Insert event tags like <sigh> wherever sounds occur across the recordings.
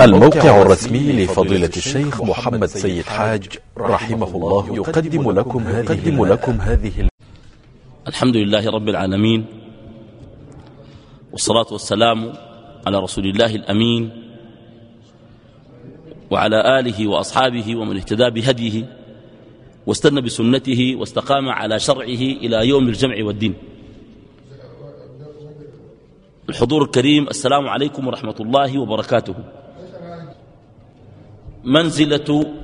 الموقع الرسمي لفضيلة الشيخ محمد سيد حاج رحمه الله يقدم لكم يقدم لكم هذه الحمد لله رب العالمين والصلاة والسلام على رسول الله الأمين وعلى آله وأصحابه ومن اهتدى بهديه واستنى بسنته واستقام على شرعه إلى يوم الجمع والدين. الحضور الكريم السلام عليكم ورحمة الله وبركاته. منزلة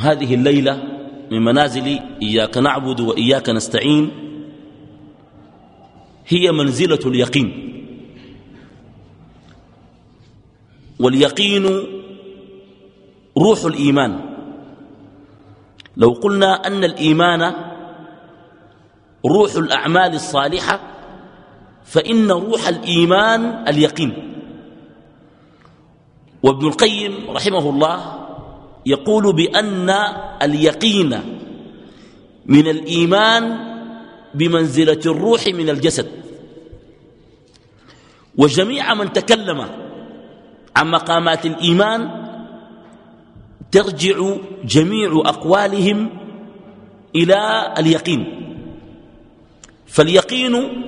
هذه الليلة من منازل إياك نعبد وإياك نستعين هي منزلة اليقين. واليقين روح الإيمان. لو قلنا أن الإيمان روح الأعمال الصالحة فإن روح الإيمان اليقين. وابن القيم رحمه الله يقول بأن اليقين من الإيمان بمنزلة الروح من الجسد. وجميع من تكلم عن مقامات الإيمان ترجع جميع أقوالهم إلى اليقين. فاليقين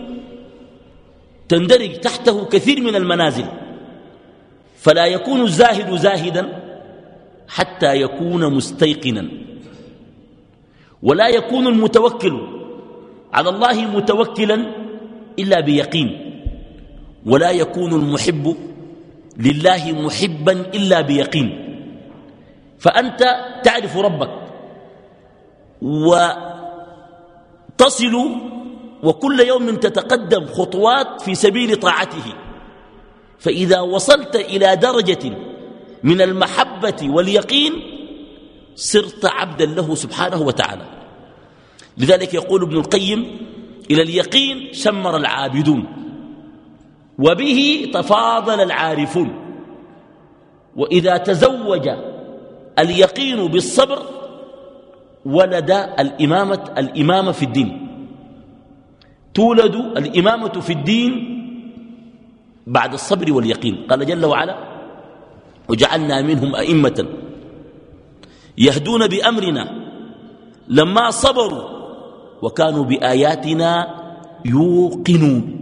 تندرج تحته كثير من المنازل. فلا يكون الزاهد زاهدا حتى يكون مستيقنا. ولا يكون المتوكل على الله متوكلا إلا بيقين. ولا يكون المحب لله محبا إلا بيقين. فأنت تعرف ربك وتصل وكل يوم تتقدم خطوات في سبيل طاعته. فإذا وصلت إلى درجة من المحبة واليقين صرت عبدا له سبحانه وتعالى. لذلك يقول ابن القيم إلى اليقين شمر العابدون وبه تفاضل العارفون. وإذا تزوج اليقين بالصبر ولد الإمامة, الإمامة في الدين. تولد الإمامة في الدين بعد الصبر واليقين. قال جل وعلا وجعلنا منهم أئمة يهدون بأمرنا لما صبروا وكانوا بآياتنا يوقنون.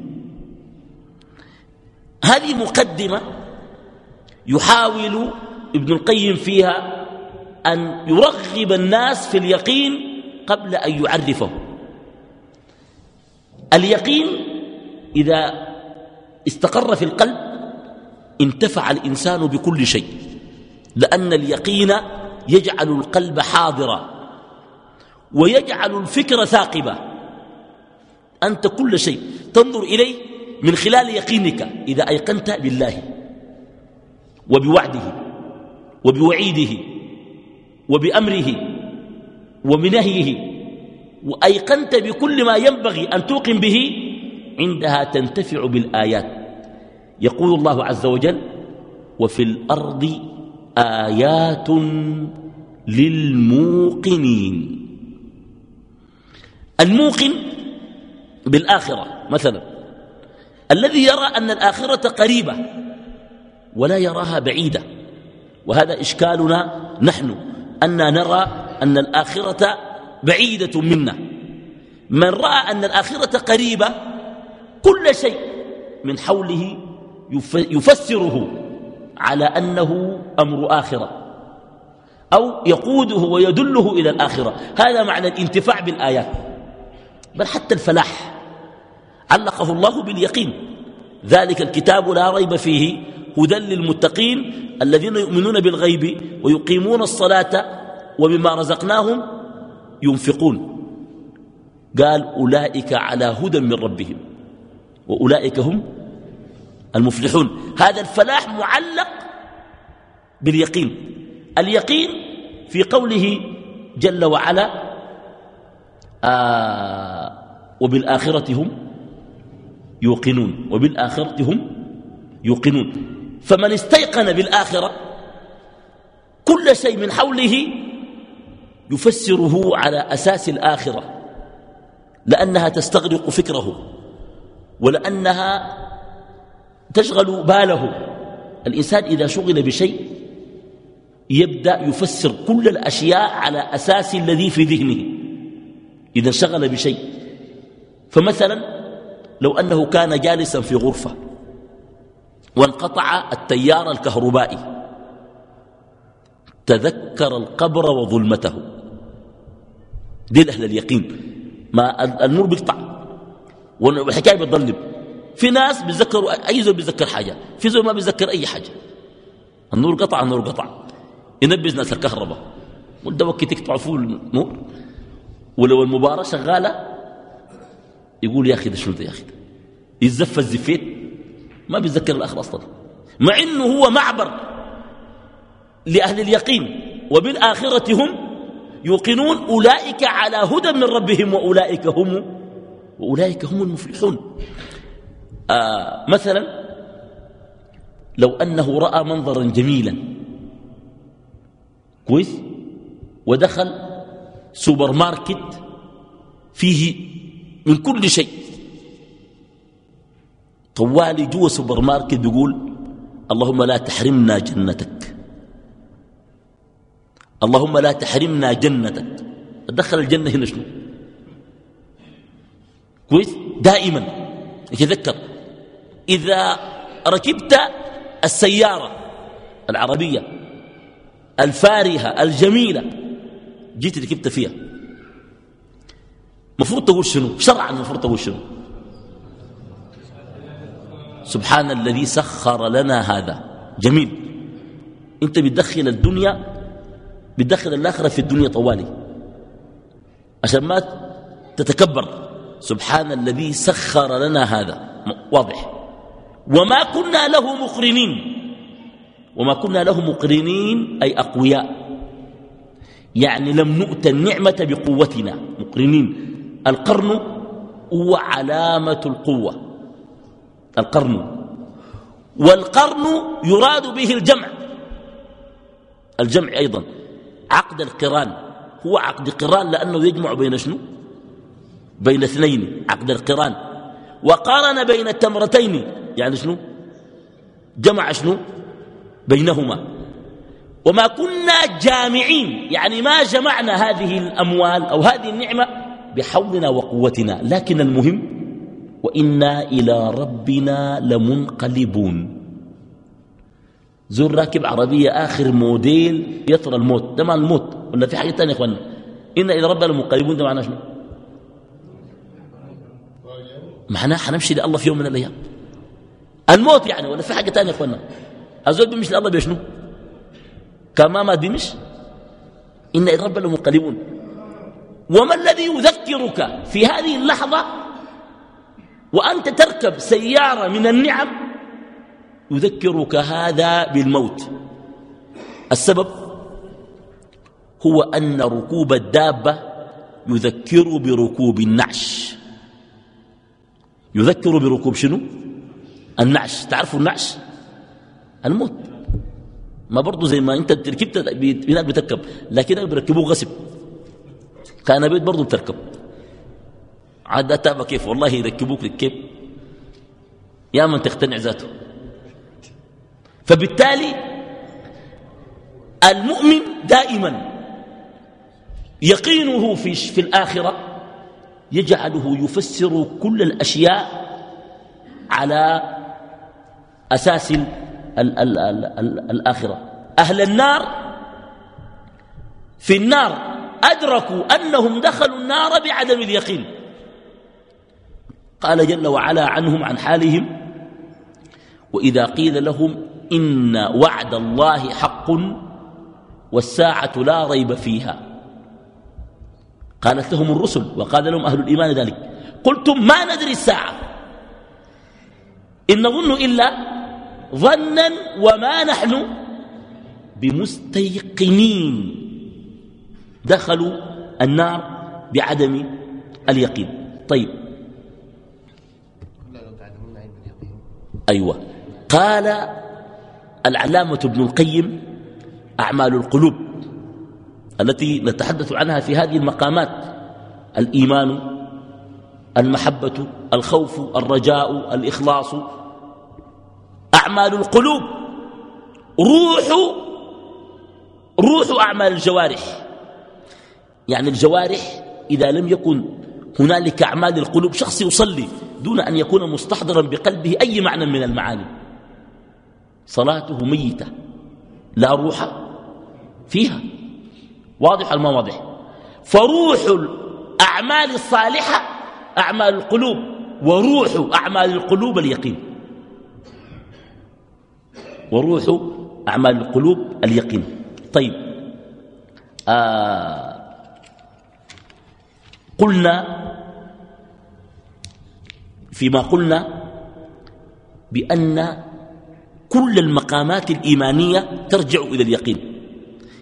هذه مقدمة يحاول ابن القيم فيها أن يرغب الناس في اليقين قبل أن يعرفه اليقين إذا استقر في القلب انتفع الإنسان بكل شيء لأن اليقين يجعل القلب حاضرا ويجعل الفكر ثاقبا. أنت كل شيء. تنظر إليه من خلال يقينك. إذا أيقنت بالله وبوعده وبوعيده وبأمره وبنهيه وأيقنت بكل ما ينبغي أن توقن به عندها تنتفع بالآيات. يقول الله عز وجل وفي الأرض آيات للموقنين. الموقن بالآخرة مثلا. الذي يرى أن الآخرة قريبة ولا يراها بعيدة. وهذا إشكالنا نحن أن نرى أن الآخرة بعيدة منا. من رأى أن الآخرة قريبة كل شيء من حوله يفسره على أنه أمر آخرة أو يقوده ويدله إلى الآخرة. هذا معنى الانتفاع بالآيات. بل حتى الفلاح علقه الله باليقين. ذلك الكتاب لا ريب فيه هدى للمتقين الذين يؤمنون بالغيب ويقيمون الصلاة وبما رزقناهم ينفقون. قال أولئك على هدى من ربهم. وأولئك هم المفلحون. هذا الفلاح معلق باليقين. اليقين في قوله جل وعلا آه وبالآخرة هم يوقنون. وبالآخرة هم يوقنون. فمن استيقن بالآخرة كل شيء من حوله يفسره على أساس الآخرة لأنها تستغرق فكره. ولأنها تشغل باله. الإنسان إذا شغل بشيء يبدأ يفسر كل الأشياء على أساس الذي في ذهنه. إذا شغل بشيء. فمثلا لو أنه كان جالسا في غرفة وانقطع التيار الكهربائي. تذكر القبر وظلمته. دي أهل اليقين. ما النور بيقطع. والحكاية بتضلم في ناس بيتذكروا أي زول بيتذكر حاجة. في زول ما بيتذكر أي حاجة. النور قطع النور قطع. ينبز ناس الكهرباء. وده وقت تقطع فيه النور. ولو المباراة شغالة يقول يا أخي ده شنو ده يا أخي يزف الزفيت. ما بيتذكر الآخر أصلا. مع إنه هو معبر لأهل اليقين. وبالآخرة هم يوقنون أولئك على هدى من ربهم وأولئك هم وأولئك هم المفلحون. آه مثلا لو أنه رأى منظرا جميلا كويس ودخل سوبر ماركت فيه من كل شيء. طوالي جوا سوبر ماركت بيقول اللهم لا تحرمنا جنتك. اللهم لا تحرمنا جنتك. دخل الجنة هنا شنو؟ كويس؟ دائما. يتذكر إذا ركبت السيارة العربية الفارهة الجميلة جيت ركبت فيها. مفروض تقول شنو؟ شرعا مفروض تقول شنو؟ سبحان الذي سخر لنا هذا. جميل. أنت بتدخل الدنيا بتدخل الآخرة في الدنيا طوالي. عشان ما تتكبر. سبحان الذي سخر لنا هذا. واضح. وما كنا له مقرنين. وما كنا له مقرنين أي أقوياء. يعني لم نؤت النعمة بقوتنا. مقرنين. القرن هو علامة القوة. القرن. والقرن يراد به الجمع. الجمع أيضا. عقد القران. هو عقد قران لأنه يجمع بين شنو؟ بين اثنين عقد القران وقارن بين التمرتين يعني شنو جمع شنو بينهما وما كنا جامعين يعني ما جمعنا هذه الأموال أو هذه النعمة بحولنا وقوتنا لكن المهم وإنا إلى ربنا لمنقلبون زور راكب عربية آخر موديل يطر الموت ده معنى الموت ولا في حاجة تانية يا إخوانا إنا إلى ربنا لمنقلبون ده معناه شنو؟ معناه حنمشي لله في يوم من الأيام. الموت يعني ولا في حاجة تانية يا إخوانا؟ الزول بيمشي لله بيشنو؟ كما ما بيمش إن إلى ربنا لمنقلبون. وما الذي يذكرك في هذه اللحظة وأنت تركب سيارة من النعم يذكرك هذا بالموت؟ السبب هو أن ركوب الدابة يذكر بركوب النعش. يذكر بركوب شنو؟ النعش. تعرفوا النعش؟ الموت. ما برضو زي ما انت ركبت هناك بتركب لكن بيركبوه غصب. كان بيت برضو بتركب. عاد اتابع كيف؟ والله يركبوك كيف يا من تقتنع ذاته. فبالتالي المؤمن دائما يقينه في, في الآخرة يجعله يفسر كل الأشياء على أساس ال ال ال ال الآخرة. أهل النار في النار أدركوا أنهم دخلوا النار بعدم اليقين. قال جل وعلا عنهم عن حالهم وإذا قيل لهم إن وعد الله حق والساعة لا ريب فيها. قالت لهم الرسل وقال لهم أهل الإيمان ذلك. قلتم ما ندري الساعة. إن نظن إلا ظنا وما نحن بمستيقنين. دخلوا النار بعدم اليقين. طيب. أيوة. قال العلامة ابن القيم أعمال القلوب. التي نتحدث عنها في هذه المقامات الإيمان المحبة الخوف الرجاء الإخلاص. أعمال القلوب روح روح أعمال الجوارح. يعني الجوارح إذا لم يكن هنالك أعمال القلوب شخص يصلي دون أن يكون مستحضرا بقلبه أي معنى من المعاني. صلاته ميتة لا روح فيها. واضح ما واضح؟ فروح الأعمال الصالحة أعمال القلوب وروح أعمال القلوب اليقين. وروح أعمال القلوب اليقين. طيب آه قلنا فيما قلنا بأن كل المقامات الإيمانية ترجع إلى اليقين.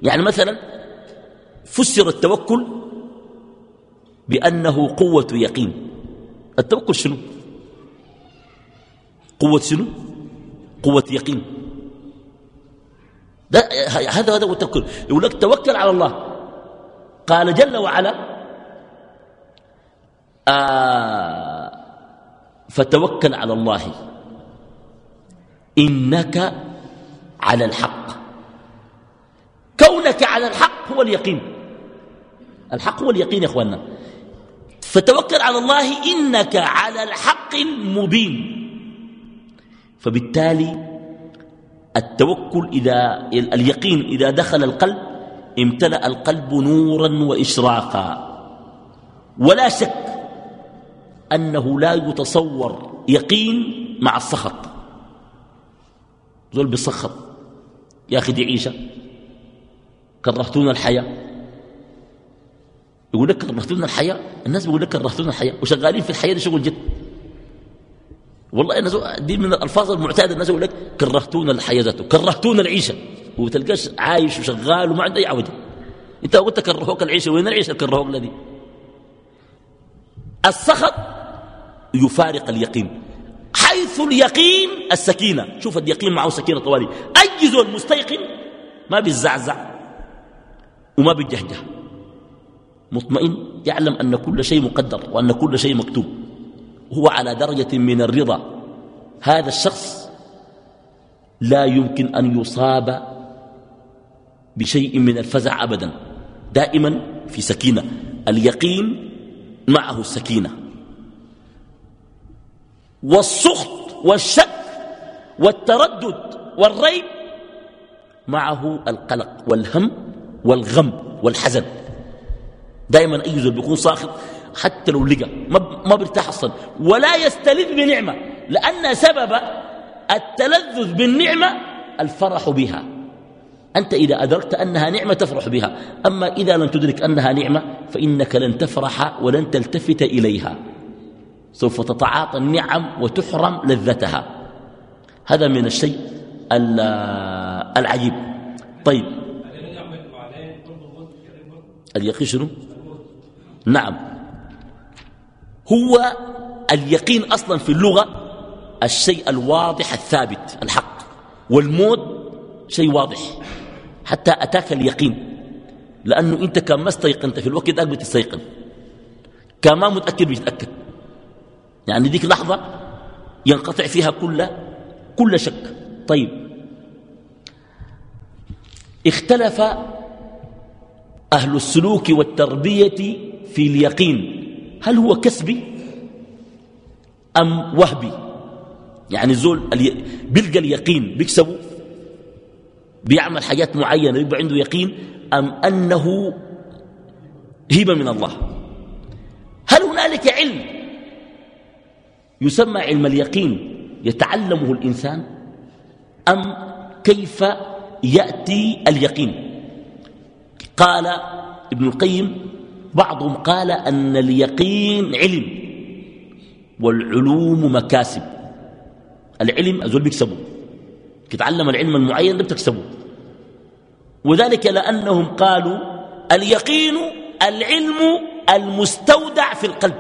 يعني مثلا فسر التوكل بأنه قوة يقين. التوكل شنو؟ قوة شنو؟ قوة يقين. ده هذا هذا هو التوكل. يقول لك توكل على الله. قال جل وعلا آه فتوكل على الله. إنك على الحق. كونك على الحق هو اليقين. الحق هو اليقين يا إخواننا. فتوكل على الله إنك على الحق المبين فبالتالي التوكل إذا اليقين إذا دخل القلب امتلأ القلب نورا وإشراقا. ولا شك أنه لا يتصور يقين مع السخط. زول بيسخط. يا أخي دي عيشة. كرهتونا الحياة. يقول لك كرهتونا الحياة؟ الناس بيقول لك كرهتونا الحياة. وشغالين في الحياة دي شغل جد. والله الناس دي من الألفاظ المعتادة. الناس يقول لك كرهتونا الحياة ذاته كرهتونا العيشة. وتلقاش عايش وشغال وما عنده أي عوجة أنت قلت كرهوك العيشة وين العيشة كرهوك الذي؟ السخط يفارق اليقين. حيث اليقين السكينة. شوف اليقين معه سكينة طوالي. أي زول مستيقن ما بيزعزع وما بيجهجه. مطمئن يعلم أن كل شيء مقدر وأن كل شيء مكتوب. هو على درجة من الرضا. هذا الشخص لا يمكن أن يصاب بشيء من الفزع أبدا. دائما في سكينة. اليقين معه السكينة والسخط والشك والتردد والريب معه القلق والهم والغم والحزن. دائما أي زول بيكون ساخط حتى لو لقى ما بيرتاح أصلا. ولا يستلذ بنعمة لأن سبب التلذذ بالنعمة الفرح بها. أنت إذا أدركت أنها نعمة تفرح بها. أما إذا لم تدرك أنها نعمة فإنك لن تفرح ولن تلتفت إليها. سوف تتعاطى النعم وتحرم لذتها. هذا من الشيء العجيب. طيب. اليقين شنو؟ نعم. هو اليقين أصلا في اللغة الشيء الواضح الثابت الحق. والموت شيء واضح حتى أتاك اليقين. لأنه أنت كان ما استيقنت في الوقت ذاك بتستيقن كان ما متأكد بيتأكد يعني ديك لحظة ينقطع فيها كل كل شك. طيب. اختلف أهل السلوك والتربية في اليقين. هل هو كسبي أم وهبي؟ يعني زول بيلقى اليقين بيكسبه؟ بيعمل حاجات معينة يبقى عنده يقين أم أنه هبة من الله؟ هل هنالك علم يسمى علم اليقين يتعلمه الإنسان؟ أم كيف يأتي اليقين؟ قال ابن القيم بعضهم قال أن اليقين علم والعلوم مكاسب. العلم أزول بيكسبه تتعلم العلم المعين ده بتكسبه وذلك لأنهم قالوا اليقين العلم المستودع في القلب.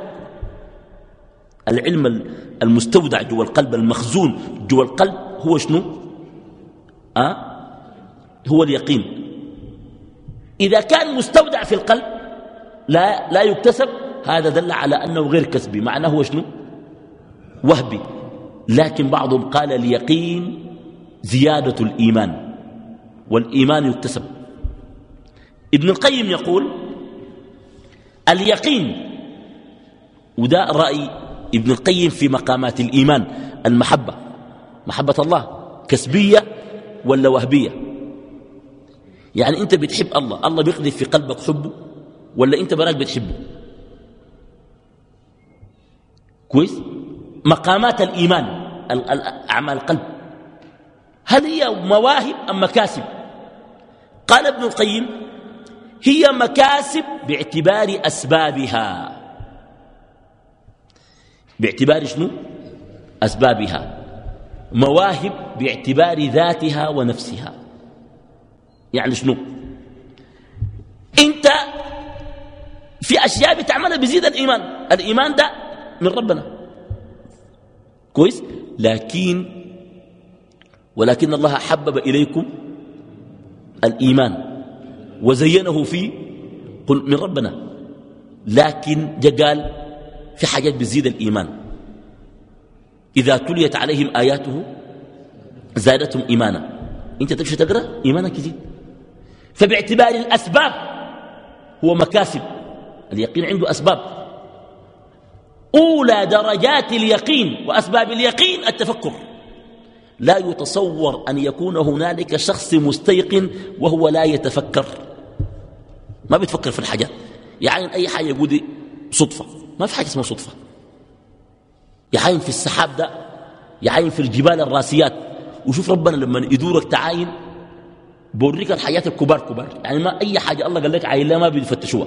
العلم المستودع جوا القلب المخزون جوا القلب هو شنو؟ أه؟ هو اليقين. إذا كان مستودع في القلب لا, لا يكتسب هذا دل على أنه غير كسبي. معناه هو شنو؟ وهبي. لكن بعضهم قال اليقين زيادة الإيمان والإيمان يكتسب. ابن القيم يقول اليقين وده رأي ابن القيم في مقامات الإيمان المحبة. محبة الله كسبية ولا وهبية؟ يعني أنت بتحب الله الله بيقذف في قلبك حبه؟ ولا أنت براك بتحبه؟ كويس؟ مقامات الإيمان أعمال القلب. هل هي مواهب أم مكاسب؟ قال ابن القيم هي مكاسب باعتبار أسبابها. باعتبار شنو؟ أسبابها. مواهب باعتبار ذاتها ونفسها. يعني شنو؟ انت في أشياء بتعملها بزيد الإيمان. الإيمان ده من ربنا. كويس؟ لكن ولكن الله حبب إليكم الإيمان وزينه في قل من ربنا. لكن جقال في حاجات بتزيد الإيمان. إذا تليت عليهم آياته زادتهم إيمانا. أنت تمشي تقرأ؟ إيمانك يزيد. فباعتبار الأسباب هو مكاسب. اليقين عنده أسباب. أولى درجات اليقين وأسباب اليقين التفكر. لا يتصور أن يكون هنالك شخص مستيقن وهو لا يتفكر. ما بيتفكر في الحاجات. يعني أي حاجة يقول صدفة. ما في حاجة اسمها صدفة. يعاين في السحاب ده يعاين في الجبال الراسيات. وشوف ربنا لما يدورك تعاين بوريك الحياة الكبار كبار. يعني ما أي حاجة الله قال لك عاين لا ما بيفتشوها.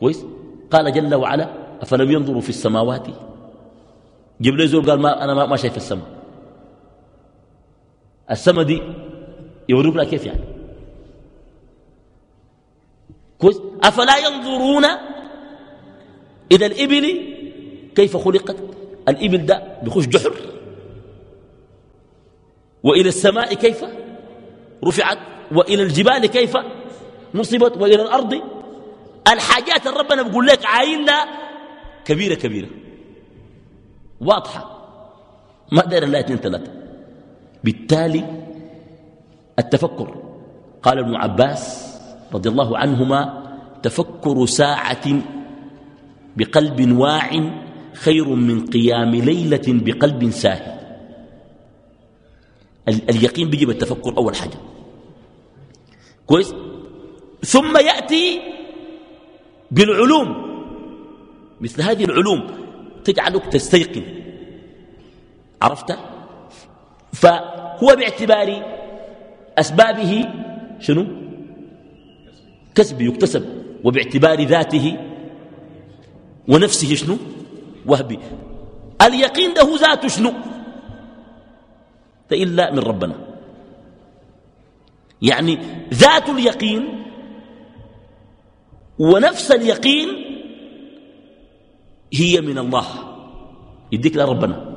كويس؟ قال جل وعلا أفلم ينظروا في السماوات؟ جبريل زور قال ما أنا ما, شايف السماء. السماء دي يوريك لها كيف يعني. كويس؟ أفلا ينظرون إلى الإبل كيف خلقت؟ الإبل ده بيخش جحر. وإلى السماء كيف رفعت؟ وإلى الجبال كيف نصبت؟ وإلى الأرض الحاجات اللي ربنا بيقول لك عايلة كبيرة كبيرة. واضحة. ما داير الله اثنين ثلاثة. بالتالي التفكر. قال ابن عباس رضي الله عنهما تفكر ساعة بقلب واع خير من قيام ليلة بقلب ساهي. اليقين بيجي بالتفكر أول حاجة. كويس؟ ثم يأتي بالعلوم. مثل هذه العلوم تجعلك تستيقن. عرفت؟ فهو باعتبار أسبابه شنو؟ كسب يكتسب. وباعتبار ذاته ونفسه شنو؟ وهبي. اليقين ده ذاته شنو؟ إلا من ربنا. يعني ذات اليقين ونفس اليقين هي من الله. يديك لربنا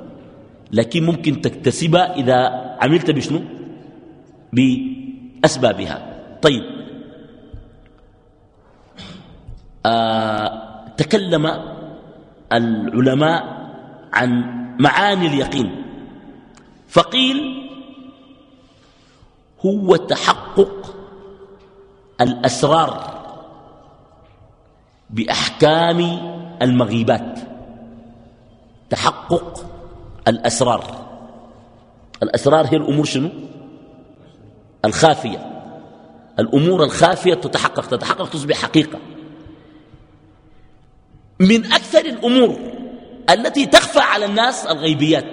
لكن ممكن تكتسبها إذا عملت بشنو؟ بأسبابها. طيب. آه تكلم العلماء عن معاني اليقين. فقيل هو تحقق الأسرار. بأحكام المغيبات. تحقق الأسرار. الأسرار هي الأمور شنو؟ الخافية. الأمور الخافية تتحقق. تتحقق تصبح حقيقة. من أكثر الأمور التي تخفى على الناس الغيبيات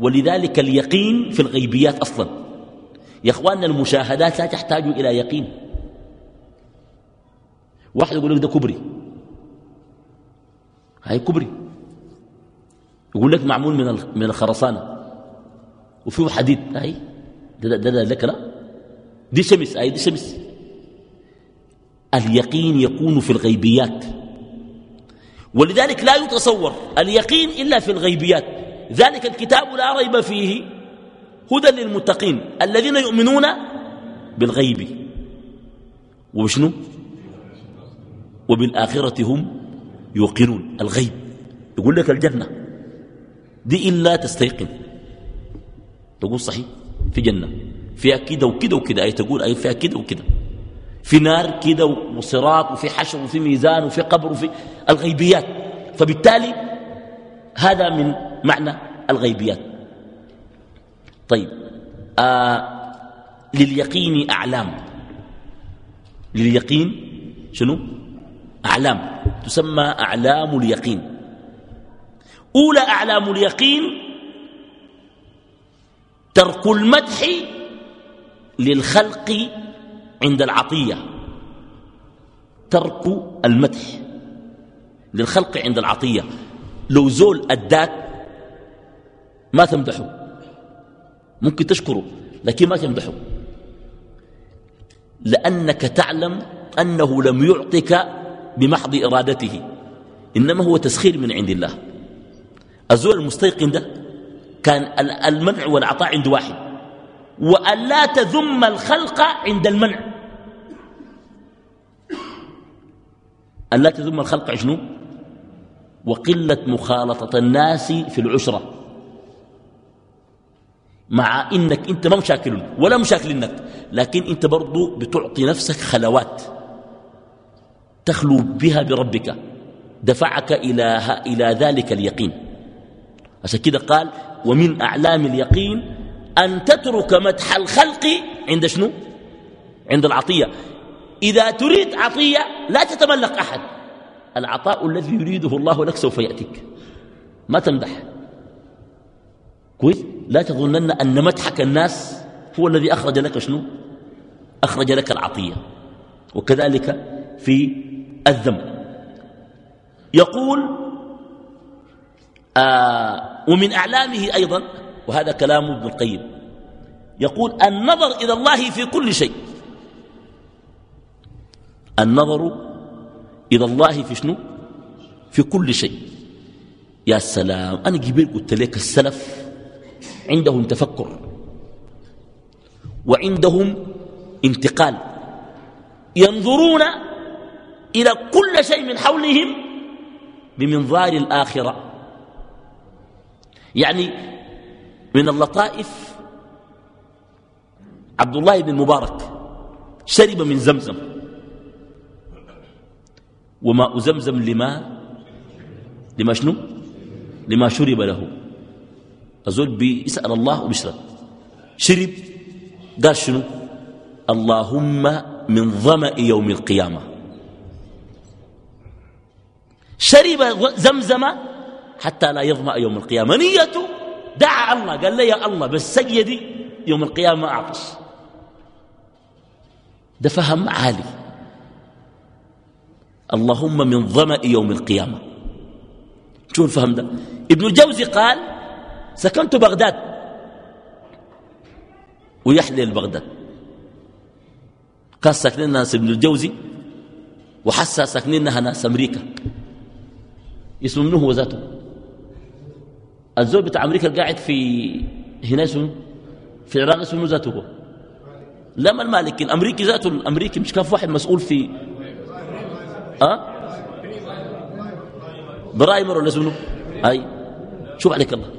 ولذلك اليقين في الغيبيات أصلا. يا أخواننا المشاهدات لا تحتاج إلى يقين. واحد يقول لك ده كبري. هاي كبري. يقول لك معمول من من الخرسانة. وفيه حديد. هاي. ده ده, ده لك لا. دي شمس. هاي دي شمس. اليقين يكون في الغيبيات. ولذلك لا يتصور اليقين إلا في الغيبيات. ذلك الكتاب لا ريب فيه. هدى للمتقين. الذين يؤمنون بالغيب. وبشنو وبالآخرة هم يوقنون. الغيب. يقول لك الجنة. دي إلا تستيقن. تقول صحيح. في جنة. فيها كده وكده وكده. أي تقول أي فيها كده وكده. في نار كده وصراط وفي حشر وفي ميزان وفي قبر وفي الغيبيات. فبالتالي هذا من معنى الغيبيات. طيب. آه لليقين أعلام. لليقين شنو؟ أعلام تسمى أعلام اليقين. أولى أعلام اليقين ترك المدح للخلق عند العطية. ترك المدح للخلق عند العطية. لو زول أداك ما تمدحه. ممكن تشكره لكن ما تمدحه. لأنك تعلم أنه لم يعطك بمحض إرادته. إنما هو تسخير من عند الله. الزول المستيقن ده كان المنع والعطاء عند واحد. وأن لا تذم الخلق عند المنع. أن لا تذم الخلق شنو؟ وقلة مخالطة الناس في العشرة. مع إنك أنت ما مشاكل ولا مشاكل إنك. لكن أنت برضو بتعطي نفسك خلوات. تخلو بها بربك. دفعك إلى, إلى ذلك اليقين. عشان كده قال ومن أعلام اليقين أن تترك مدح الخلق عند شنو؟ عند العطية. إذا تريد عطية لا تتملق أحد. العطاء الذي يريده الله لك سوف يأتيك. ما تمدح. كويس؟ لا تظنن أن مدحك الناس هو الذي أخرج لك شنو؟ أخرج لك العطية. وكذلك في الذنب. يقول آه ومن أعلامه أيضا وهذا كلام ابن القيم يقول النظر إلى الله في كل شيء. النظر إلى الله في شنو؟ في كل شيء. يا سلام أنا قبل قلت لك السلف عندهم تفكر وعندهم انتقال. ينظرون إلى كل شيء من حولهم بمنظار الآخرة. يعني من اللطائف عبد الله بن مبارك شرب من زمزم. وماء زمزم لما؟ لما شنو؟ لما شرب له. الزول بيسأل الله وبيشرب. شرب قال شنو؟ اللهم من ظمأ يوم القيامة. شرب زمزم حتى لا يظمأ يوم القيامة. نيته دعا الله قال لي يا الله بس سيدي يوم القيامة أعطش ده فهم عالي. اللهم من ظمأ يوم القيامة. شو الفهم ده. ابن الجوزي قال سكنت بغداد. ويحلل بغداد. كان ساكنين ناس ابن الجوزي وحسا ساكنينها ناس أمريكا. اسمه منه هو ذاته الزول بتاع أمريكا القاعد في هنا اسمه؟ في العراق اسمه ذاته هو. لا ما المالك الأمريكي ذاته الأمريكي مش كان في واحد مسؤول في أه؟ برايمر ولا اسمه؟ اي شوف عليك الله؟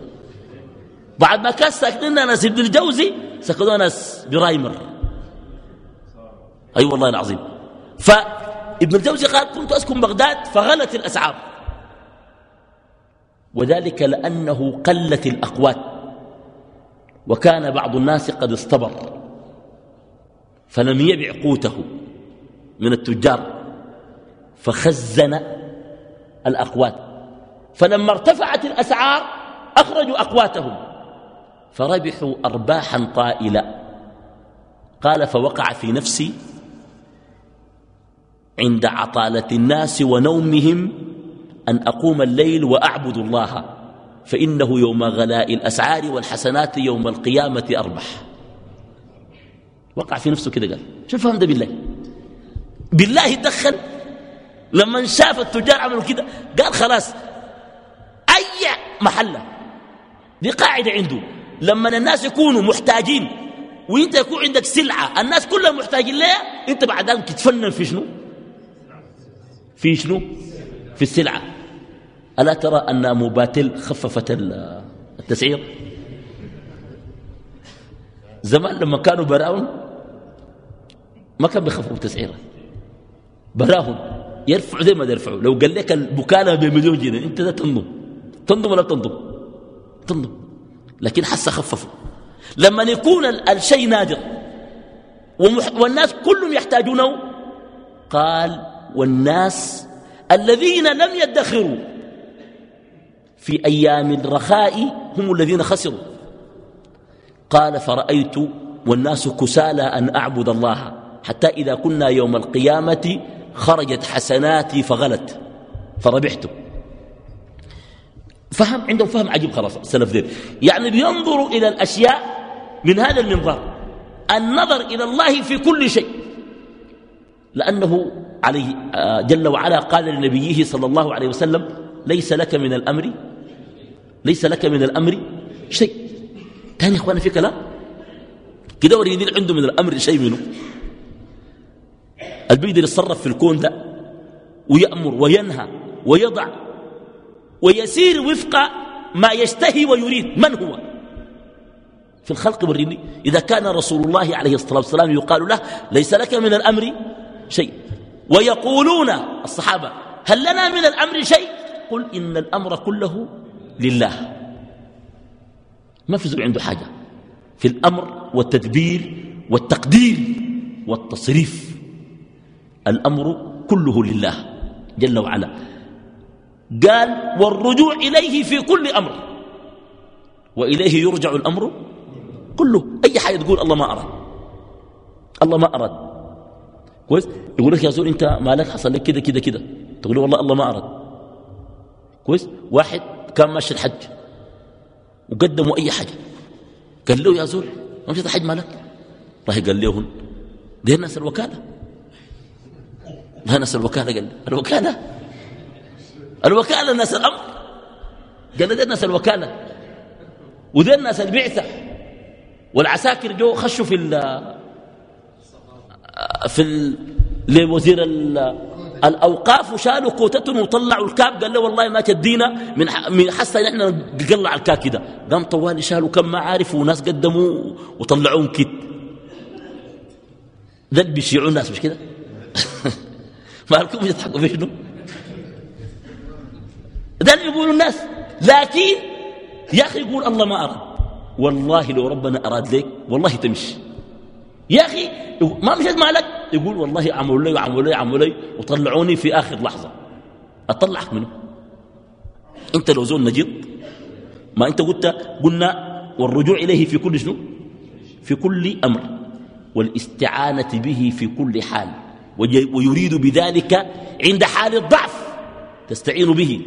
بعد ما كان ساكنين ناس ابن الجوزي سكنوا ناس برايمر. أي أيوة والله العظيم. فابن الجوزي قال كنت أسكن بغداد فغلت الأسعار. وذلك لأنه قلت الاقوات وكان بعض الناس قد اصطبر فلم يبع قوته من التجار فخزن الأقوات فلما ارتفعت الأسعار أخرجوا أقواتهم فربحوا أرباحا طائلة قال فوقع في نفسي عند عطالة الناس ونومهم أن أقوم الليل وأعبد الله فإنه يوم غلاء الأسعار والحسنات يوم القيامة أربح. وقع في نفسه كده قال شو فهم ده بالله. بالله دخل لما شاف التجار عملوا كده قال خلاص أي محلة دي قاعدة عنده. لما الناس يكونوا محتاجين وإنت يكون عندك سلعة الناس كلها محتاجين لها إنت بعد ذلك تتفنن في شنو؟ في شنو؟ في السلعة. ألا ترى أن موباتل خففت التسعير؟ زمان لما كانوا براون ما كان بيخفوا تسعيره براهم. يرفعوا زي ما يرفعوا. لو قال لك البكالة بمليون جنيه أنت ده تنضم تنضم ولا تنضم تنضم لكن حس خففوا. لما يكون الشيء نادر والناس كلهم يحتاجونه قال والناس الذين لم يدخروا في أيام الرخاء هم الذين خسروا. قال فرأيت والناس كسالى أن أعبد الله حتى إذا كنا يوم القيامة خرجت حسناتي فغلت فربحت. فهم عندهم فهم عجيب خلاص السلف ذيل. يعني بينظروا إلى الأشياء من هذا المنظار النظر إلى الله في كل شيء. لأنه عليه آه، جل وعلا قال لنبيه صلى الله عليه وسلم ليس لك من الأمر ليس لك من الأمر شيء. تاني إخوانا في كلام؟ كده وريني عنده من الأمر شيء منه. البيقدر يتصرف في الكون ده ويأمر وينهى ويضع ويسير وفق ما يشتهي ويريد. من هو؟ في الخلق وريني إذا كان رسول الله عليه الصلاة والسلام يقال له ليس لك من الأمر شيء. ويقولون الصحابة هل لنا من الأمر شيء؟ قل إن الأمر كله لله. ما في زول عنده حاجة. في الأمر والتدبير والتقدير والتصريف. الأمر كله لله جل وعلا. قال والرجوع إليه في كل أمر. وإليه يرجع الأمر كله. أي حاجة تقول الله ما أراد. الله ما أراد. كويس؟ يقول لك يا زول أنت مالك؟ حصل لك كده كده كده. تقول له والله الله ما أراد. كويس؟ واحد كان ماشي الحج. وقدموا أي حاجة. قال له يا زول ما مشيت الحج مالك؟ راح قال لهم دي الناس الوكالة. ما ناس الوكالة قال الوكالة؟ الوكالة ناس الأمر. قال دي الناس الوكالة. ودي الناس البعثة. والعساكر جو خشوا في ال في ال لوزير الأوقاف وشالوا كوتتهم وطلعوا الكاب قال له والله ما تدينا من من حسه نحن نقلع الكاب كده قام طوالي شالوا كم ما عارف وناس قدموا وطلعوهم كت ده بيشيعوا الناس مش كده؟ <laughs> ما لكم يضحكوا في شنو؟ ده اللي يقولوا الناس. لكن يا أخي يقول الله ما أراد. والله لو ربنا أراد لك والله تمشي. يا أخي ما مشيت مالك يقول والله عملوا لي وعملوا لي وعملوا لي وطلعوني في آخر لحظة. أطلعك منه. أنت لو زول نجيط ما أنت قلت قلنا والرجوع إليه في كل شنو؟ في كل أمر. والاستعانة به في كل حال. ويريد بذلك عند حال الضعف تستعين به.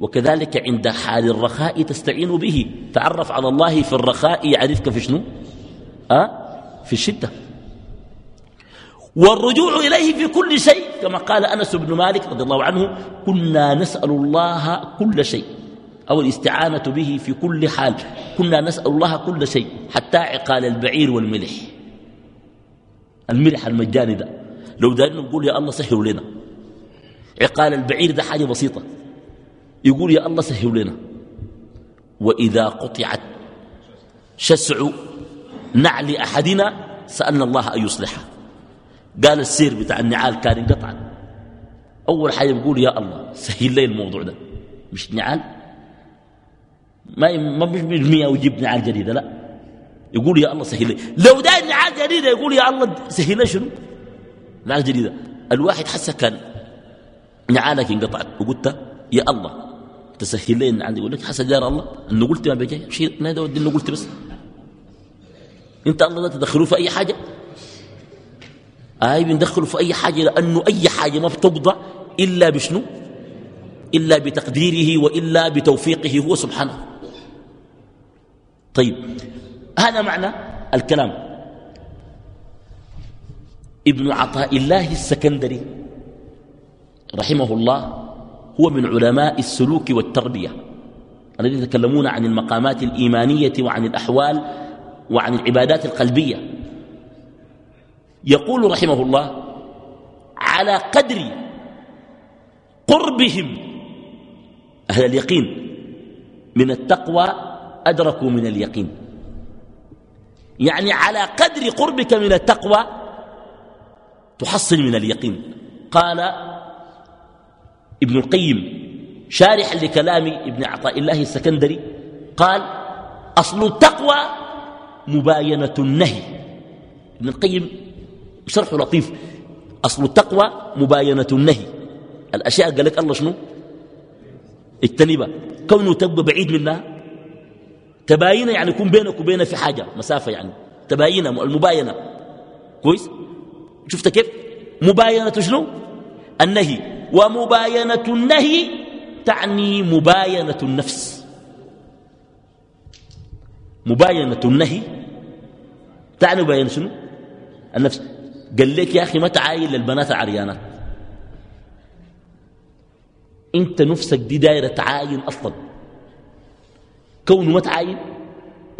وكذلك عند حال الرخاء تستعين به. تعرف على الله في الرخاء يعرفك في شنو؟ أه؟ في الشدة. والرجوع إليه في كل شيء كما قال أنس بن مالك رضي الله عنه كنا نسأل الله كل شيء أو الاستعانة به في كل حال. كنا نسأل الله كل شيء حتى عقال البعير والملح. الملح المجاني ده. لو دارنا نقول يا الله سهل لنا. عقال البعير ده حاجة بسيطة. يقول يا الله سهل لنا. وإذا قطعت شسع نعل أحدنا سألنا الله أن يصلحها قال السير بتاع النعال كان انقطع أول حاجة بيقول يا الله سهل لي الموضوع ده. مش نعال؟ ما ما مش بالمية ويجيب نعال جديدة لا. يقول يا الله سهل لي. لو ده نعال جديدة يقول يا الله سهل لي شنو؟ نعال جديدة. الواحد حس كان نعالك انقطعت وقلت يا الله تسهل لي النعال يقول لك حسن جار الله. إنه قلت ما بيجي. مشي ما ودي إنه قلت بس. انت الله لا تدخلوا في أي حاجة. اي بندخلوا في أي حاجة لأنه أي حاجة ما بتقضى إلا بشنو؟ إلا بتقديره وإلا بتوفيقه هو سبحانه. طيب هذا معنى الكلام. ابن عطاء الله السكندري رحمه الله هو من علماء السلوك والتربية الذين يتكلمون عن المقامات الإيمانية وعن الأحوال وعن العبادات القلبية. يقول رحمه الله على قدر قربهم أهل اليقين من التقوى أدركوا من اليقين. يعني على قدر قربك من التقوى تحصل من اليقين. قال ابن القيم شارحا لكلام ابن عطاء الله السكندري قال أصل التقوى مباينة النهي. ابن القيم شرح لطيف. أصل التقوى مباينة النهي. الأشياء قال لك الله شنو؟ اجتنبها. كونه تبقى بعيد منها تباينة يعني يكون بينك وبينها في حاجة مسافة يعني. تباينة المباينة. كويس؟ شفت كيف؟ مباينة شنو؟ النهي. ومباينة النهي تعني مباينة النفس. مباينة النهي تعني مباينة شنو؟ النفس. قال لك يا أخي ما تعاين للبنات العريانات أنت نفسك دي دايرة تعاين أصلا. كونه ما تعاين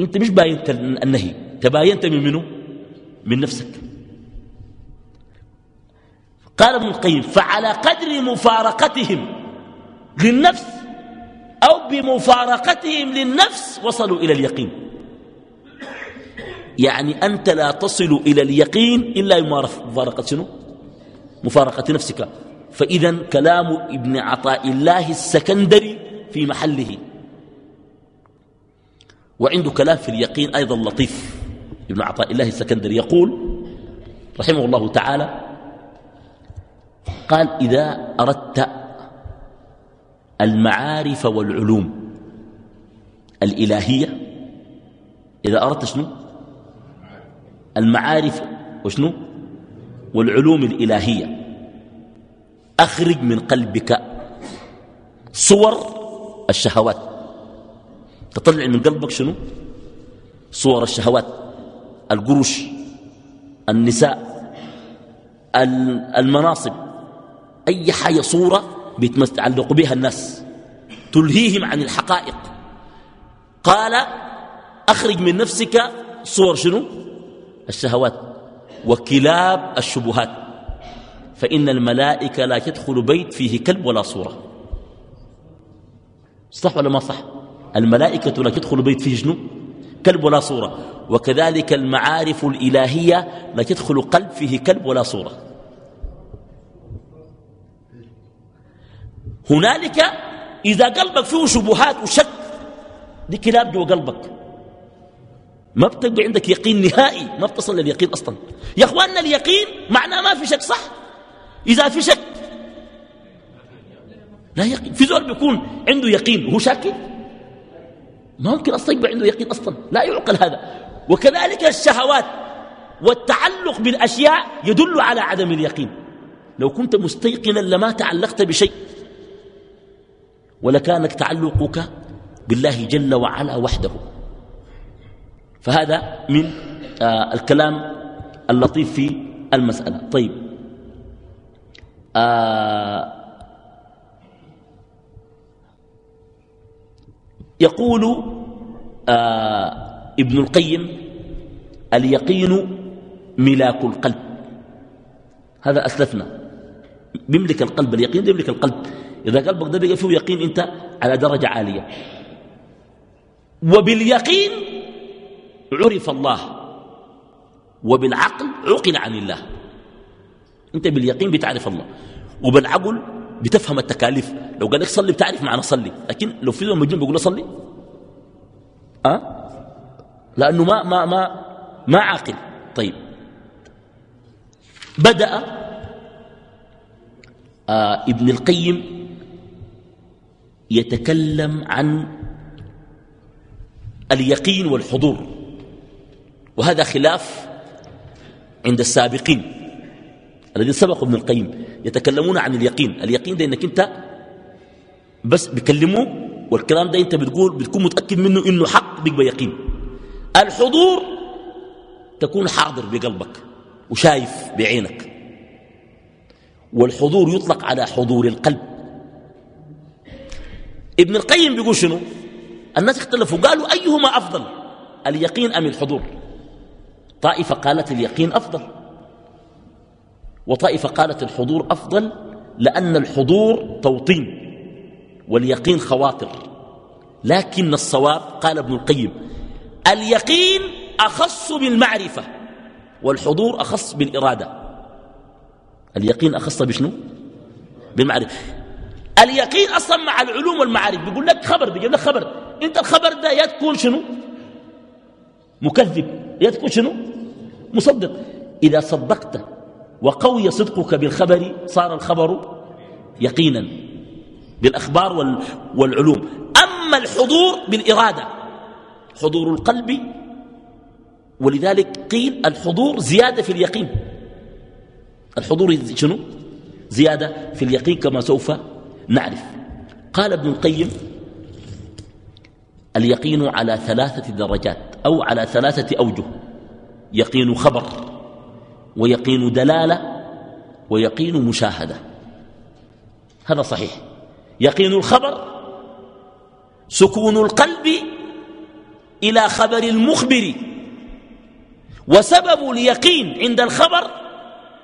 أنت مش باين النهي. تباينت من منه من نفسك. قال ابن القيم فعلى قدر مفارقتهم للنفس أو بمفارقتهم للنفس وصلوا إلى اليقين. يعني أنت لا تصل إلى اليقين إلا بمفارقة شنو؟ مفارقة نفسك. فإذا كلام ابن عطاء الله السكندري في محله. وعنده كلام في اليقين أيضا لطيف. ابن عطاء الله السكندري يقول رحمه الله تعالى قال إذا أردت المعارف والعلوم الإلهية إذا أردت شنو؟ المعارف وشنو؟ والعلوم الإلهية. أخرج من قلبك صور الشهوات. تطلع من قلبك شنو؟ صور الشهوات. القروش النساء المناصب. أي حاجة صورة بيتعلق بها الناس. تلهيهم عن الحقائق. قال أخرج من نفسك صور شنو؟ الشهوات وكلاب الشبهات. فإن الملائكة لا تدخل بيت فيه كلب ولا صورة. صح ولا ما صح؟ الملائكة لا تدخل بيت فيه شنو؟ كلب ولا صورة. وكذلك المعارف الإلهية لا تدخل قلب فيه كلب ولا صورة. هنالك إذا قلبك فيه شبهات وشك دي كلاب جوا قلبك. ما بتبقى عندك يقين نهائي ما بتصل لليقين أصلا. يا أخواننا اليقين معناه ما في شك صح؟ إذا في شك لا يقين. في زول بيكون عنده يقين وهو شاكك ما ممكن أصلا يبقى عنده يقين أصلا. لا يعقل هذا. وكذلك الشهوات والتعلق بالأشياء يدل على عدم اليقين. لو كنت مستيقنا لما تعلقت بشيء ولكانك تعلقك بالله جل وعلا وحده. فهذا من آه الكلام اللطيف في المسألة. طيب. آه يقول آه ابن القيم اليقين ملاك القلب. هذا أسلفنا. بيملك القلب اليقين يملك القلب. إذا قلبك ده بقى فيه يقين أنت على درجة عالية. وباليقين عرف الله وبالعقل عقل عن الله. أنت باليقين بتعرف الله. وبالعقل بتفهم التكاليف. لو قال لك صلي بتعرف معنى صلي. لكن لو في مجنون بيقول صلي. أه؟ لأنه ما ما ما ما عاقل. طيب. بدأ آه ابن القيم يتكلم عن اليقين والحضور. وهذا خلاف عند السابقين الذين سبقوا ابن القيم يتكلمون عن اليقين. اليقين ده إنك أنت بس بيكلموك والكلام ده أنت بتقول بتكون متأكد منه إنه حق بيبقى يقين الحضور تكون حاضر بقلبك وشايف بعينك والحضور يطلق على حضور القلب. ابن القيم بيقول شنو؟ الناس اختلفوا قالوا أيهما أفضل اليقين أم الحضور؟ طائفة قالت اليقين أفضل. وطائفة قالت الحضور أفضل لأن الحضور توطين واليقين خواطر. لكن الصواب قال ابن القيم اليقين أخص بالمعرفة والحضور أخص بالإرادة. اليقين أخص بشنو؟ بالمعرفة. اليقين أصلا مع العلوم والمعارف بيقول لك خبر بيجيب لك خبر. أنت الخبر ده يا تكون شنو؟ مكذب. تكون شنو؟ مصدق. إذا صدقت وقوي صدقك بالخبر صار الخبر يقينا بالأخبار والعلوم. أما الحضور بالإرادة حضور القلب ولذلك قيل الحضور زيادة في اليقين. الحضور شنو؟ زيادة في اليقين كما سوف نعرف. قال ابن القيم اليقين على ثلاثة درجات أو على ثلاثة أوجه. يقين خبر ويقين دلالة ويقين مشاهدة. هذا صحيح. يقين الخبر سكون القلب إلى خبر المخبر. وسبب اليقين عند الخبر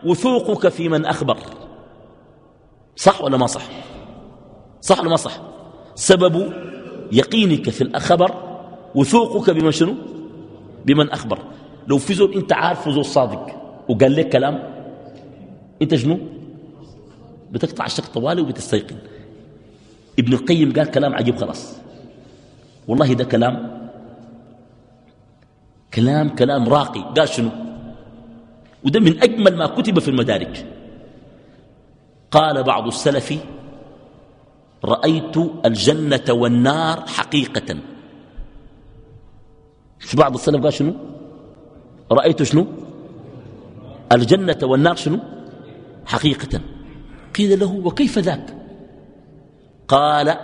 وثوقك في من أخبر. صح ولا ما صح؟ صح ولا ما صح؟ سبب يقينك في الخبر وثوقك بمن شنو؟ بمن أخبر. لو في زول أنت عارفه زول صادق وقال لك كلام أنت شنو؟ بتقطع الشك طوالي وبتستيقن. ابن القيم قال كلام عجيب خلاص. والله ده كلام كلام كلام راقي. قال شنو؟ وده من أجمل ما كتب في المدارك. قال بعض السلف رأيت الجنة والنار حقيقة. في بعض السلف قال شنو؟ رأيت شنو؟ الجنة والنار شنو؟ حقيقة. قيل له وكيف ذاك؟ قال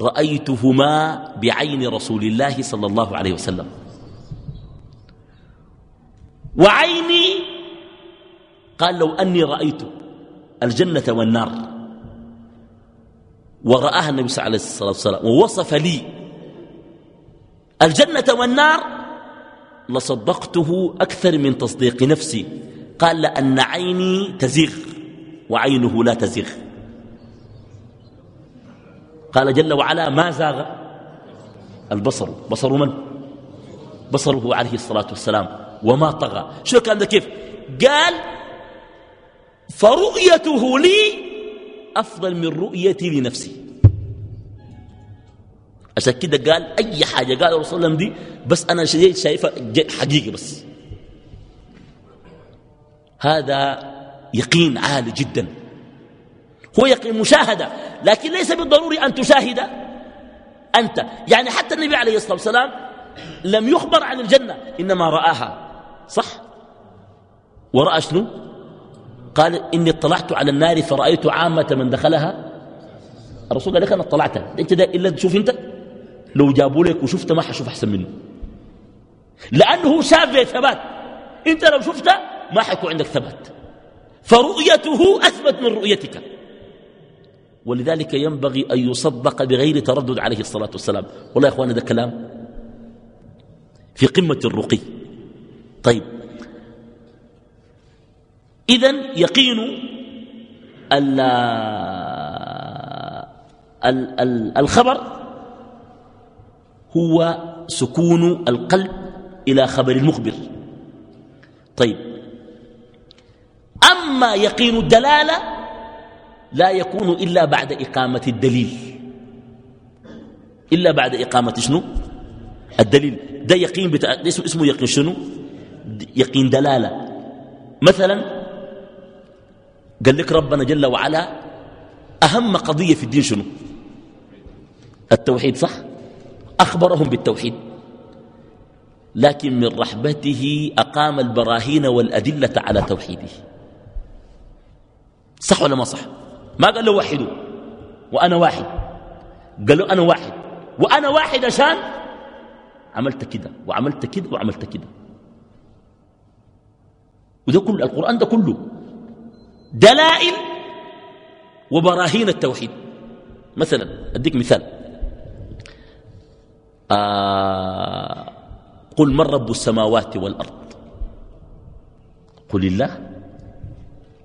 رأيتهما بعين رسول الله صلى الله عليه وسلم. وعيني؟ قال لو أني رأيت الجنة والنار. ورآها النبي صلى الله عليه وسلم ووصف لي الجنة والنار لصدقته أكثر من تصديق نفسي. قال لأن عيني تزيغ وعينه لا تزيغ. قال جل وعلا ما زاغ البصر. بصر من؟ بصره عليه الصلاة والسلام. وما طغى. شو كان ده كيف؟ قال فرؤيته لي أفضل من رؤيتي لنفسي. عشان كده قال أي حاجة قال الرسول الله دي بس أنا شايفها حقيقي بس. هذا يقين عالي جدا. هو يقين مشاهدة لكن ليس بالضروري أن تشاهد أنت. يعني حتى النبي عليه الصلاة والسلام لم يخبر عن الجنة إنما رآها صح؟ ورأى شنو؟ قال إني اطلعت على النار فرأيت عامة من دخلها. الرسول قال لك أنا اطلعت. أنت ده إلا تشوف أنت؟ لو جابوا لك وشفت ما حشوف أحسن منه لأنه شاف ثبات. أنت لو شفت ما حيكون عندك ثبات. فرؤيته أثبت من رؤيتك. ولذلك ينبغي أن يصدق بغير تردد عليه الصلاة والسلام. والله يا أخوانا ده كلام في قمة الرقي. طيب إذا يقين ال ال ال الخبر هو سكون القلب إلى خبر المخبر. طيب. أما يقين الدلالة لا يكون إلا بعد إقامة الدليل. إلا بعد إقامة شنو؟ الدليل. ده يقين بتاع اسمه يقين شنو؟ يقين دلالة. مثلا قال لك ربنا جل وعلا أهم قضية في الدين شنو؟ التوحيد صح؟ أخبرهم بالتوحيد. لكن من رحمته أقام البراهين والأدلة على توحيده. صح ولا ما صح؟ ما قال له وحدوا. وأنا واحد. قال له أنا واحد. وأنا واحد عشان عملت كده وعملت كده وعملت كده. وده كل القرآن ده كله. دلائل وبراهين التوحيد. مثلا أديك مثال. آه قل من رب السماوات والأرض؟ قل الله.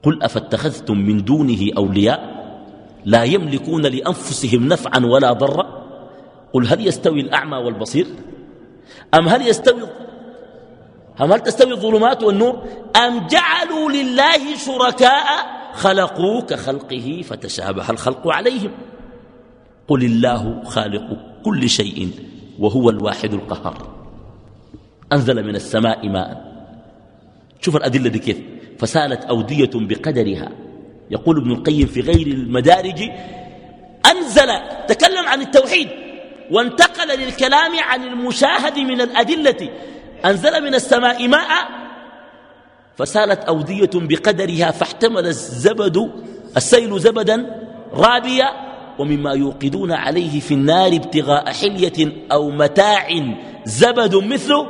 قل أفاتخذتم من دونه أولياء لا يملكون لأنفسهم نفعا ولا ضرا؟ قل هل يستوي الأعمى والبصير؟ أم هل يستوي هل تستوي الظلمات والنور؟ أم جعلوا لله شركاء خلقوا كخلقه فتشابه الخلق عليهم. قل الله خالق كل شيء وهو الواحد القهار. أنزل من السماء ماء. شوف الأدلة دي كيف؟ فسالت أودية بقدرها. يقول ابن القيم في غير المدارج أنزل تكلم عن التوحيد وانتقل للكلام عن المشاهد من الأدلة. أنزل من السماء ماء فسالت أودية بقدرها فاحتمل الزبد السيل زبدا رابيا ومما يوقدون عليه في النار ابتغاء حلية أو متاع زبد مثله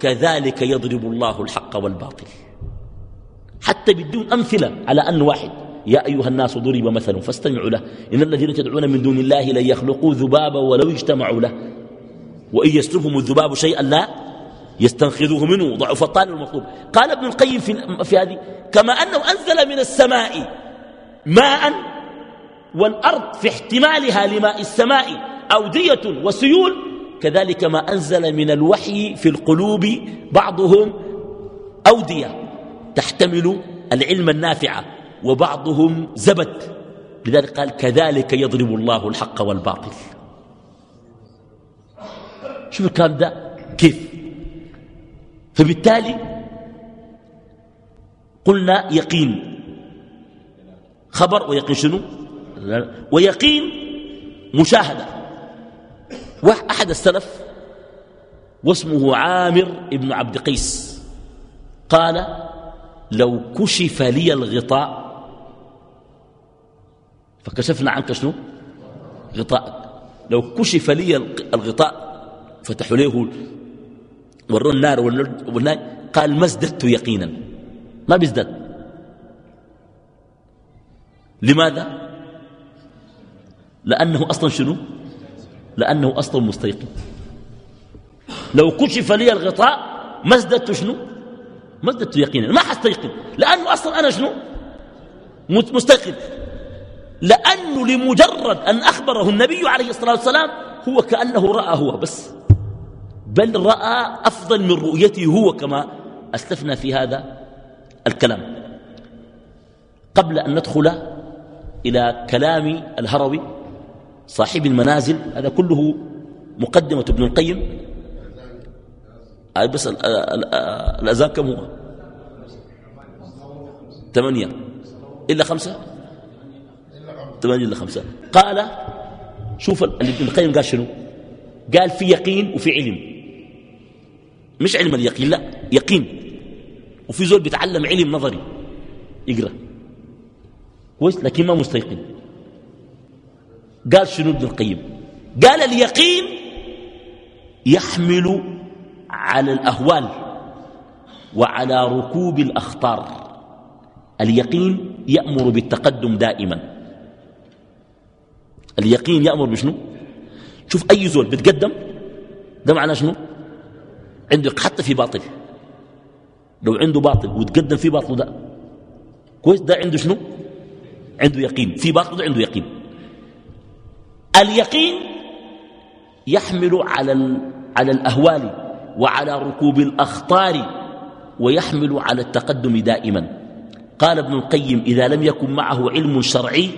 كذلك يضرب الله الحق والباطل. حتى بدون أمثلة على أن واحد يا أيها الناس ضرب مثل فاستمعوا له إن الذين تدعون من دون الله لن يخلقوا ذبابا ولو اجتمعوا له. وإن يسلبهم الذباب شيئا لا يستنخذوه منه ضعف الطالب المطلوب. قال ابن القيم في, في هذه كما أنه أنزل من السماء ماء والأرض في احتمالها لماء السماء أودية وسيول كذلك ما أنزل من الوحي في القلوب بعضهم أودية. تحتمل العلم النافع وبعضهم زبد. لذلك قال كذلك يضرب الله الحق والباطل. شوف الكلام ده؟ كيف؟ فبالتالي قلنا يقين. خبر ويقين شنو؟ ويقين مشاهدة. أحد السلف واسمه عامر ابن عبد قيس قال لو كشف لي الغطاء فكشفنا عنك شنو؟ غطاء لو كشف لي الغطاء فتحوا له وروا النار والنار قال ما ازددت يقينا. ما بيزداد لماذا؟ لأنه أصلا شنو؟ لأنه أصلا مستيقن. لو كشف لي الغطاء ما ازددت شنو؟ ما ازددت يقينا. ما حستيقن. لأنه أصلا أنا شنو؟ مستيقن. لأنه لمجرد أن أخبره النبي عليه الصلاة والسلام هو كأنه رأى هو بس. بل رأى أفضل من رؤيته هو كما أسلفنا في هذا الكلام. قبل أن ندخل إلى كلام الهروي صاحب المنازل هذا كله مقدمة ابن القيم. بس الأذان كم هو؟ ثمانية. إلا خمسة؟ ثمانية إلا خمسة. قال شوف ابن القيم قال شنو؟ قال في يقين وفي علم. مش علم اليقين لا يقين. وفي زول بيتعلم علم نظري يقرأ. كويس لكن ما مستيقن. قال شنو ابن القيم؟ قال اليقين يحمل على الأهوال وعلى ركوب الأخطار. اليقين يأمر بالتقدم دائما. اليقين يأمر بشنو؟ شوف أي زول بتقدم ده معناه شنو؟ عنده حتى في باطل لو عنده باطل وتقدم في باطل ده كويس ده عنده شنو؟ عنده يقين. في باطل ده عنده يقين. اليقين يحمل على على الأهوال وعلى ركوب الأخطار ويحمل على التقدم دائما. قال ابن القيم إذا لم يكن معه علم شرعي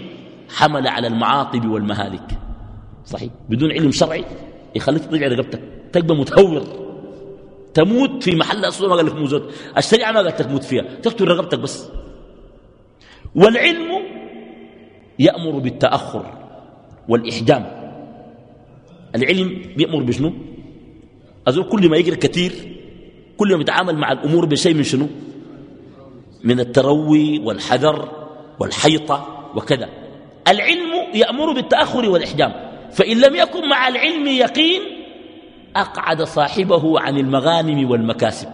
حمل على المعاطب والمهالك. صحيح. بدون علم شرعي يخليك تضيع رقبتك. تبقى متهور. تموت في محل أصلا ما قال لك موزوت الشريعة ما قالت لك فيها. تقتل رقبتك بس. والعلم يأمر بالتأخر والإحجام العلم بيأمر بشنو؟ أزول كل ما يقرأ كثير كل ما يتعامل مع الأمور بشيء من شنو؟ من التروي والحذر والحيطة وكذا. العلم يأمر بالتأخر والإحجام فإن لم يكن مع العلم يقين أقعد صاحبه عن المغانم والمكاسب.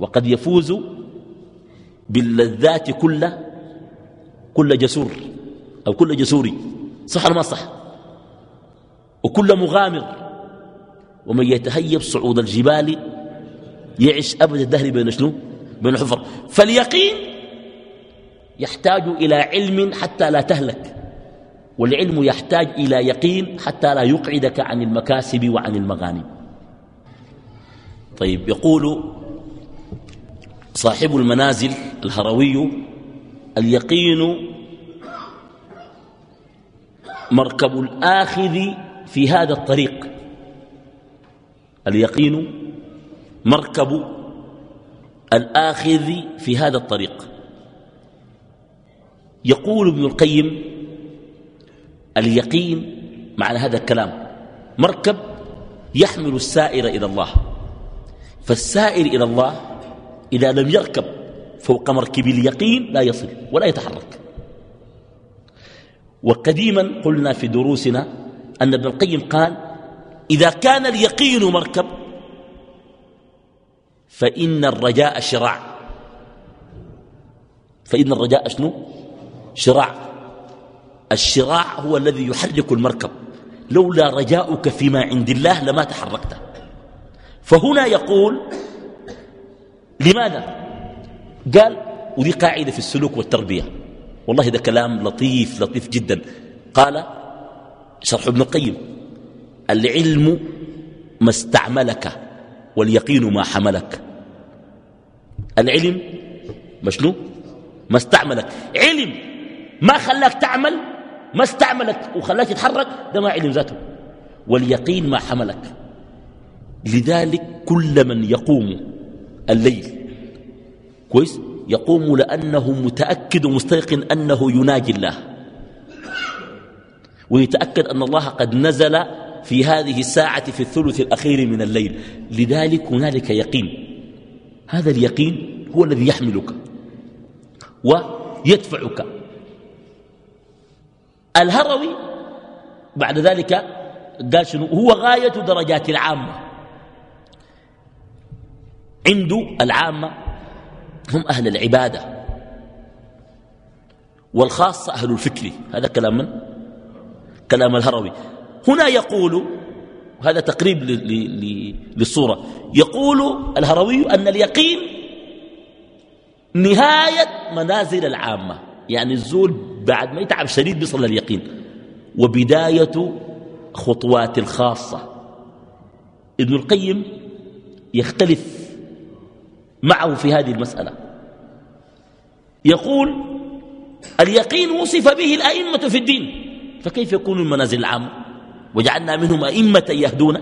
وقد يفوز باللذات كل كل جسور أو كل جسوري صح ما صح؟ وكل مغامر ومن يتهيب صعود الجبال يعش أبد الدهر بين شنو؟ بين الحفر. فاليقين يحتاج إلى علم حتى لا تهلك. والعلم يحتاج إلى يقين حتى لا يقعدك عن المكاسب وعن المغانم. طيب يقول صاحب المنازل الهروي اليقين مركب الآخذ في هذا الطريق. اليقين مركب الآخذ في هذا الطريق. يقول ابن القيم اليقين معنى هذا الكلام. مركب يحمل السائر إلى الله. فالسائر إلى الله إذا لم يركب فوق مركب اليقين لا يصل ولا يتحرك. وقديما قلنا في دروسنا أن ابن القيم قال إذا كان اليقين مركب فإن الرجاء شراع. فإن الرجاء شنو؟ شراع. الشراع هو الذي يحرك المركب. لولا رجاؤك فيما عند الله لما تحركت. فهنا يقول لماذا؟ قال ودي قاعدة في السلوك والتربية. والله ده كلام لطيف لطيف جدا. قال شرح ابن القيم العلم ما استعملك واليقين ما حملك. العلم مشنو ما استعملك. علم ما خلاك تعمل ما استعملك وخلاك تتحرك ده ما علم ذاته. واليقين ما حملك. لذلك كل من يقوم الليل كويس؟ يقوم لأنه متأكد ومستيقن أنه يناجي الله. ويتأكد أن الله قد نزل في هذه الساعة في الثلث الأخير من الليل. لذلك هنالك يقين. هذا اليقين هو الذي يحملك ويدفعك. الهروي بعد ذلك قال شنو؟ هو غاية درجات العامة. عنده العامة هم أهل العبادة والخاصة أهل الفكر. هذا كلام من؟ كلام الهروي. هنا يقول هذا تقريب للصورة. يقول الهروي أن اليقين نهاية منازل العامة. يعني الزول بعد ما يتعب شديد بيصل لليقين. وبداية خطوات الخاصة. ابن القيم يختلف معه في هذه المسألة. يقول اليقين وصف به الأئمة في الدين. فكيف يكون المنازل العامة؟ وجعلنا منهم أئمة يهدون.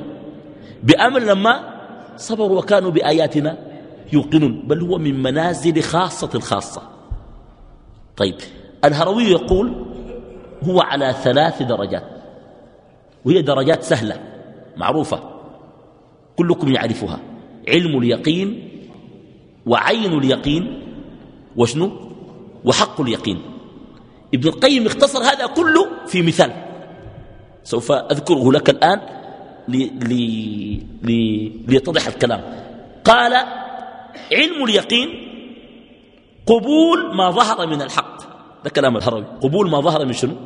بأمر لما صبروا وكانوا بآياتنا يوقنون. بل هو من منازل خاصة الخاصة. طيب الهروي يقول هو على ثلاث درجات وهي درجات سهلة معروفة كلكم يعرفها علم اليقين وعين اليقين وشنو؟ وحق اليقين. ابن القيم اختصر هذا كله في مثال سوف أذكره لك الآن لي لي لي ليتضح الكلام. قال علم اليقين قبول ما ظهر من الحق. ده كلام الهروي. قبول ما ظهر من شنو؟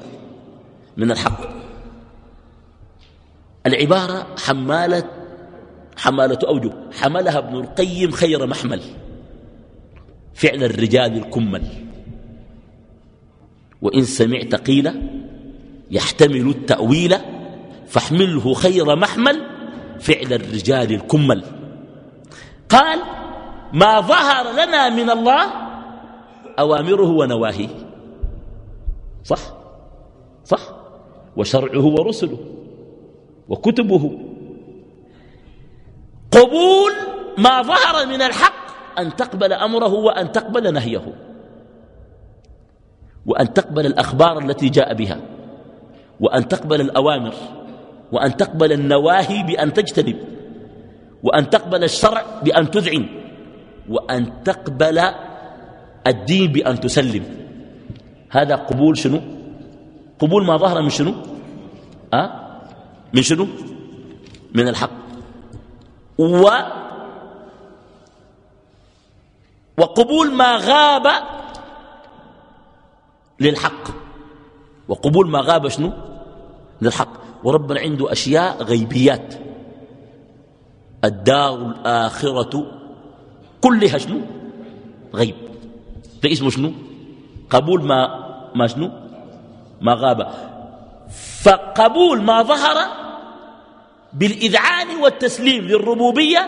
من الحق. العبارة حمالة حمالة أوجه. حملها ابن القيم خير محمل. فعل الرجال الكمل. وإن سمعت قيل يحتمل التأويل فاحمله خير محمل فعل الرجال الكمل. قال ما ظهر لنا من الله أوامره ونواهيه. صح؟ صح؟ وشرعه ورسله وكتبه. قبول ما ظهر من الحق أن تقبل أمره وأن تقبل نهيه. وأن تقبل الأخبار التي جاء بها. وأن تقبل الأوامر. وأن تقبل النواهي بأن تجتنب. وأن تقبل الشرع بأن تذعن. وأن تقبل الدين بأن تسلم. هذا قبول شنو؟ قبول ما ظهر من شنو؟ أه؟ من شنو؟ من الحق. و وقبول ما غاب للحق. وقبول ما غاب شنو؟ للحق. وربنا عنده أشياء غيبيات. الدار الآخرة كلها شنو؟ غيب. ده اسمه شنو قبول ما ما شنو ما غاب فقبول ما ظهر بالإذعان والتسليم للربوبية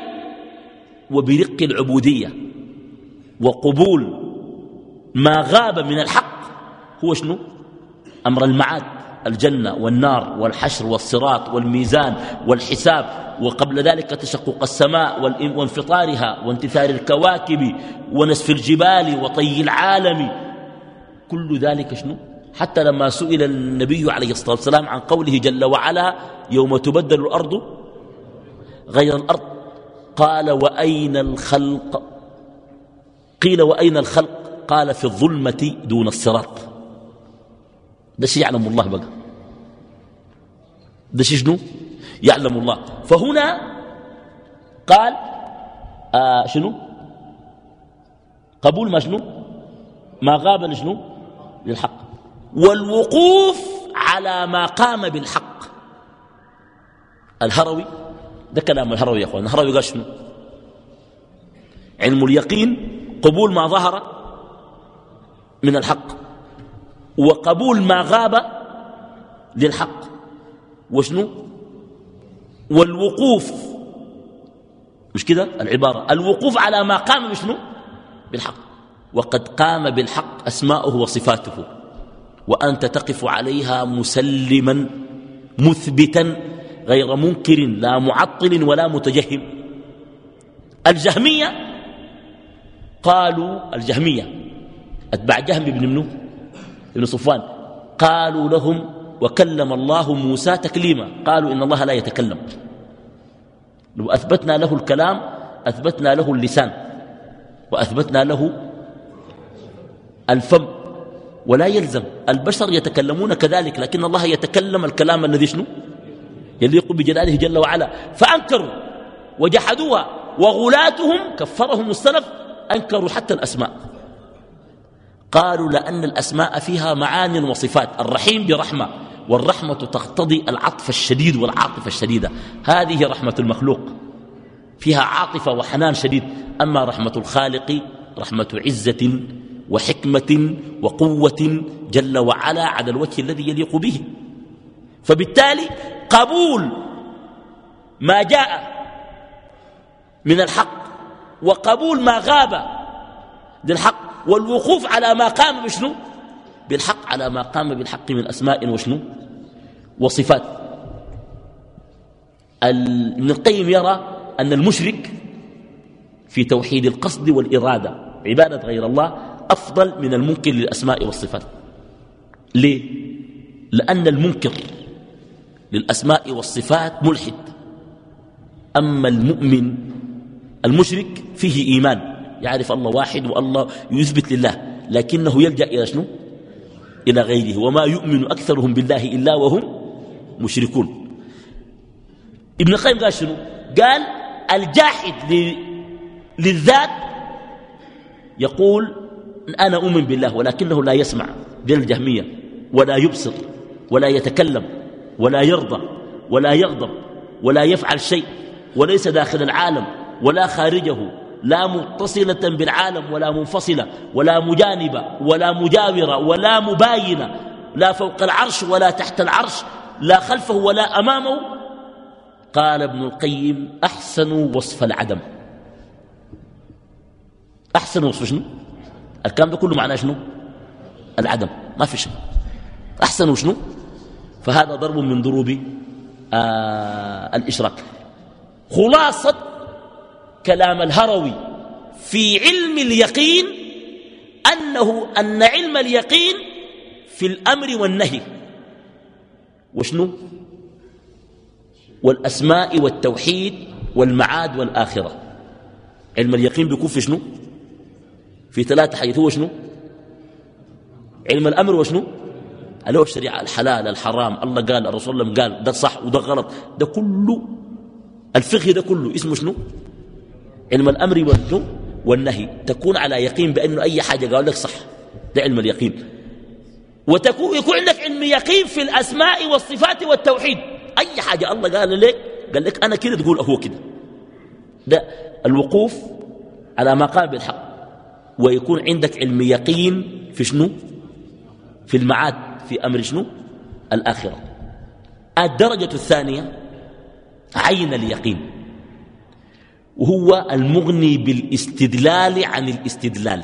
وبرق العبودية وقبول ما غاب من الحق هو شنو أمر المعاد الجنة والنار والحشر والصراط والميزان والحساب وقبل ذلك تشقق السماء وانفطارها وانتثار الكواكب ونسف الجبال وطي العالم. كل ذلك شنو؟ حتى لما سئل النبي عليه الصلاة والسلام عن قوله جل وعلا يوم تبدل الأرض غير الأرض. قال وأين الخلق؟ قيل وأين الخلق؟ قال في الظلمة دون الصراط. ده يعلم الله بقى. ده شنو؟ يعلم الله. فهنا قال آه شنو؟ قبول ما شنو؟ ما غاب لشنو؟ للحق. والوقوف على ما قام بالحق. الهروي ده كلام الهروي يا إخوان. الهروي قال شنو؟ علم اليقين قبول ما ظهر من الحق. وقبول ما غاب للحق. وشنو؟ والوقوف. مش كده؟ العبارة. الوقوف على ما قام بشنو؟ بالحق. وقد قام بالحق أسماؤه وصفاته. وأنت تقف عليها مسلما مثبتا غير منكر لا معطل ولا متجهم. الجهمية قالوا الجهمية. أتبع جهم بن منو؟ ابن صفوان قالوا لهم وكلم الله موسى تكليما قالوا إن الله لا يتكلم. لو أثبتنا له الكلام أثبتنا له اللسان وأثبتنا له الفم ولا يلزم. البشر يتكلمون كذلك لكن الله يتكلم الكلام الذي شنو؟ يليق بجلاله جل وعلا. فأنكروا وجحدوها وغلاتهم كفرهم السلف أنكروا حتى الأسماء. قالوا لأن الأسماء فيها معان وصفات. الرحيم برحمة والرحمة تقتضي العطف الشديد والعاطفة الشديدة. هذه رحمة المخلوق. فيها عاطفة وحنان شديد. أما رحمة الخالق رحمة عزة وحكمة وقوة جل وعلا على الوجه الذي يليق به. فبالتالي قبول ما جاء من الحق وقبول ما غاب للحق والوقوف على ما قام بشنو؟ بالحق على ما قام بالحق من أسماء وشنو؟ وصفات. ابن القيم يرى أن المشرك في توحيد القصد والإرادة عبادة غير الله أفضل من المنكر للأسماء والصفات. ليه؟ لأن المنكر للأسماء والصفات ملحد. أما المؤمن المشرك فيه إيمان. يعرف الله واحد والله يثبت لله. لكنه يلجأ إلى شنو؟ إلى غيره. وما يؤمن أكثرهم بالله إلا وهم مشركون. ابن القيم قال شنو؟ قال الجاحد للذات يقول أنا أؤمن بالله ولكنه لا يسمع دين الجهمية ولا يبصر ولا يتكلم ولا يرضى ولا يغضب ولا يفعل شيء وليس داخل العالم ولا خارجه. لا متصلة بالعالم ولا منفصلة ولا مجانبة ولا مجاورة ولا مباينة لا فوق العرش ولا تحت العرش لا خلفه ولا أمامه. قال ابن القيم أحسن وصف العدم. أحسن وصف شنو؟ الكلام ده كله معناه شنو؟ العدم. ما في شيء. أحسن شنو؟ فهذا ضرب من ضروب آه الإشراك. خلاصة كلام الهروي في علم اليقين أنه أن علم اليقين في الأمر والنهي. وشنو؟ والأسماء والتوحيد والمعاد والآخرة. علم اليقين بيكون في شنو؟ في ثلاثة حاجات هو شنو؟ علم الأمر وشنو اللي هو الشريعة الحلال الحرام. الله قال الرسول قال ده صح وده غلط. ده كله الفقه ده كله اسمه شنو؟ علم الأمر والنهي تكون على يقين بأنه أي حاجة قال لك صح. ده علم اليقين. وتكون يكون عندك علم يقين في الأسماء والصفات والتوحيد. أي حاجة الله قال لك قال لك أنا كده تقول هو كده. ده الوقوف على ما قام بالحق. ويكون عندك علم يقين في شنو؟ في المعاد في أمر شنو؟ الآخرة. الدرجة الثانية عين اليقين. وهو المغني بالاستدلال عن الاستدلال.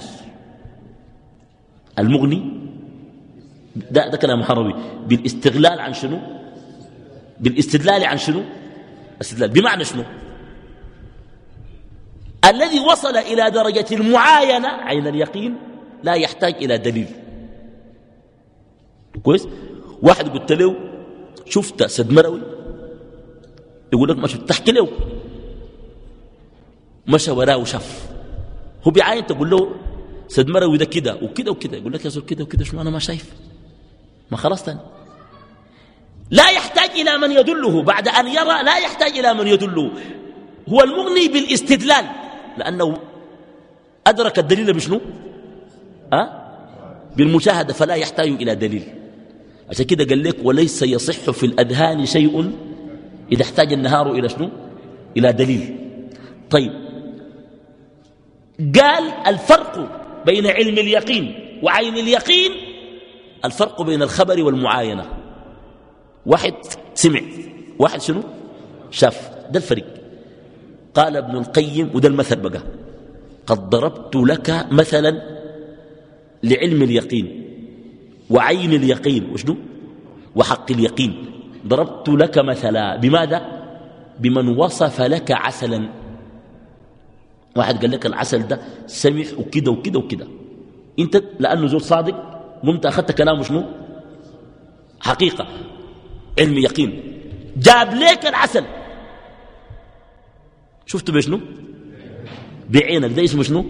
المغني؟ ده, ده كلام حربي بالاستغلال عن شنو؟ بالاستدلال عن شنو؟ استدلال. بمعنى شنو؟ الذي وصل إلى درجة المعاينة عين اليقين لا يحتاج إلى دليل. كويس؟ واحد قلت له شفت سد مروي؟ يقول لك ما شفت تحكي له. مشى وراه وشاف. هو بعين تقول له سد مروي ده كده وكده وكده. يقول لك يا زول كده وكده شنو أنا ما شايف؟ ما خلاص تاني. لا يحتاج إلى من يدله. بعد أن يرى لا يحتاج إلى من يدله. هو المغني بالاستدلال لأنه أدرك الدليل بشنو؟ أه؟ بالمشاهدة فلا يحتاج إلى دليل. عشان كده قال لك وليس يصح في الأذهان شيء إذا احتاج النهار إلى شنو؟ إلى دليل. طيب قال الفرق بين علم اليقين وعين اليقين الفرق بين الخبر والمعاينة. واحد سمع واحد شنو؟ شاف. ده الفرق قال ابن القيم وده المثل بقى. قد ضربت لك مثلا لعلم اليقين وعين اليقين وشنو؟ وحق اليقين. ضربت لك مثلا. بماذا؟ بمن وصف لك عسلا. واحد قال لك العسل ده سمح وكده وكده وكده. انت لأنه زول صادق قمت أخذت كلامه شنو؟ حقيقة. علم يقين. جاب لك العسل. شفته بشنو بعينك. ده اسمه شنو؟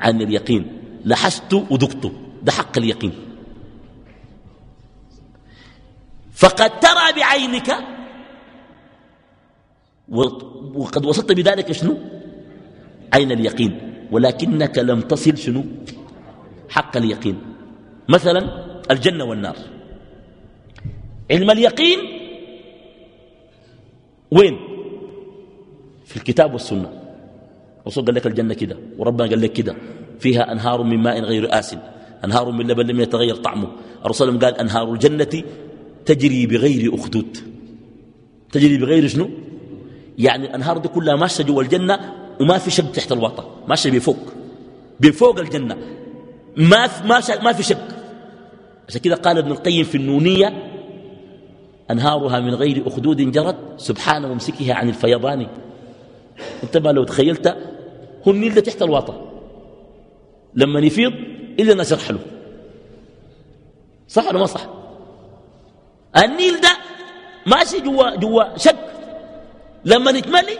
عن اليقين. لحسته وذقته ده حق اليقين. فقد ترى بعينك وقد وصلت بذلك شنو؟ عين اليقين ولكنك لم تصل شنو؟ حق اليقين. مثلا الجنة والنار. علم اليقين وين؟ في الكتاب والسنة. الرسول قال لك الجنة كده وربنا قال لك كده. فيها أنهار من ماء غير آسن أنهار من لبن لم يتغير طعمه. الرسول قال أنهار الجنة تجري بغير أخدود. تجري بغير شنو؟ يعني الأنهار دي كلها ماشية جوا الجنة وما في شك تحت الواطة ماشية بفوق بفوق الجنة. ما في, ما, ما في شك عشان كده قال ابن القيم في النونية أنهارها من غير أخدود جرت سبحان ممسكها عن الفيضان. أنت ما لو تخيلت هو النيل ده تحت الواطة لما يفيض إلا الناس يرحلوا. صح ولا ما صح؟ النيل ده ماشي جوا جوا شك لما نتملي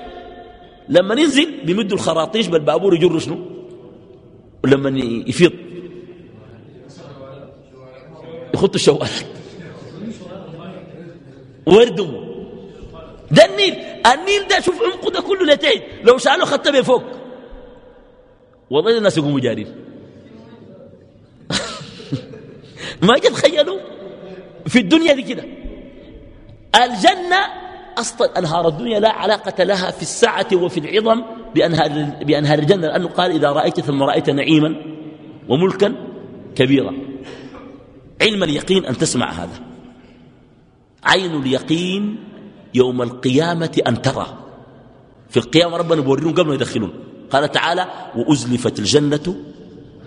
لما ننزل بيمدوا الخراطيش بالبابور يجروا شنو؟ ولما يفيض. يخطوا الشوالات ويردموا. ده النيل. النيل ده شوف عمقه ده كله لتحت لو شالوا خدته بفوق والله الناس يقوموا جارين. <laughs> ما تخيلوا في الدنيا دي كده. الجنة أصلا أنهار الدنيا لا علاقة لها في السعة وفي العظم بأنهار, بأنهار الجنة لأنه قال إذا رأيت ثم رأيت نعيما وملكا كبيرا. علم اليقين أن تسمع هذا. عين اليقين يوم القيامة أن ترى. في القيامة ربنا بوريهم قبل ما يدخلون. قال تعالى وأزلفت الجنة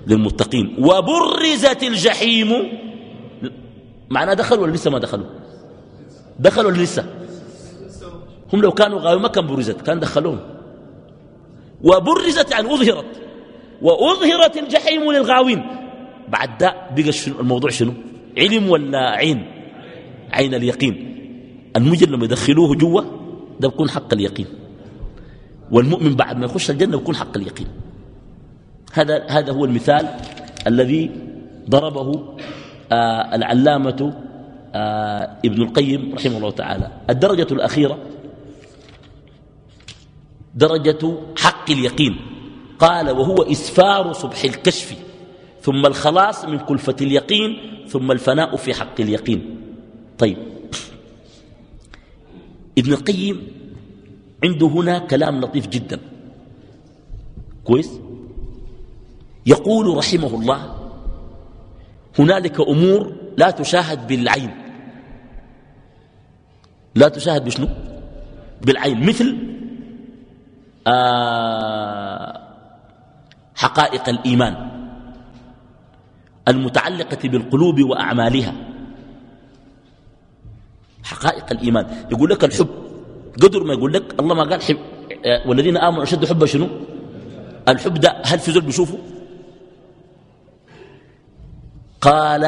للمتقين. وبرزت الجحيم. معناه دخلوا ولا لسه ما دخلوا؟ دخلوا ولا لسه؟ هم لو كانوا غاوي ما كان برزت كان دخلوهم. وبرزت يعني أظهرت. وأظهرت الجحيم للغاوين. بعد ده بقى الموضوع شنو؟ علم ولا عين؟ عين اليقين. المجرم لما يدخلوه جوا ده بيكون حق اليقين. والمؤمن بعد ما يخش الجنة بيكون حق اليقين. هذا هذا هو المثال الذي ضربه آه العلامة آه ابن القيم رحمه الله تعالى. الدرجة الأخيرة درجة حق اليقين. قال وهو إسفار صبح الكشف ثم الخلاص من كلفة اليقين ثم الفناء في حق اليقين. طيب. ابن القيم عنده هنا كلام لطيف جدا. كويس؟ يقول رحمه الله هنالك أمور لا تشاهد بالعين. لا تشاهد بشنو؟ بالعين. مثل آه حقائق الإيمان المتعلقة بالقلوب وأعمالها. حقائق الإيمان. يقول لك الحب. قدر ما يقول لك الله ما قال حب. آه، والذين آمنوا أشد حبا شنو؟ الحب ده هل في زول بيشوفه؟ قال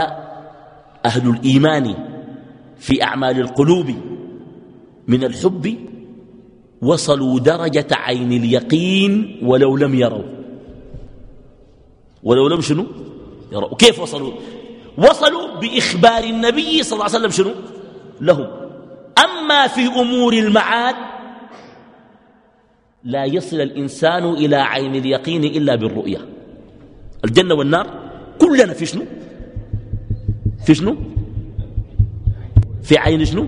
أهل الإيمان في أعمال القلوب من الحب وصلوا درجة عين اليقين ولو لم يروا. ولو لم شنو؟ يروا. كيف وصلوا؟ وصلوا بإخبار النبي صلى الله عليه وسلم شنو؟ لهم. أما في أمور المعاد لا يصل الإنسان إلى عين اليقين إلا بالرؤية. الجنة والنار كلنا في شنو؟ في شنو؟ في عين شنو؟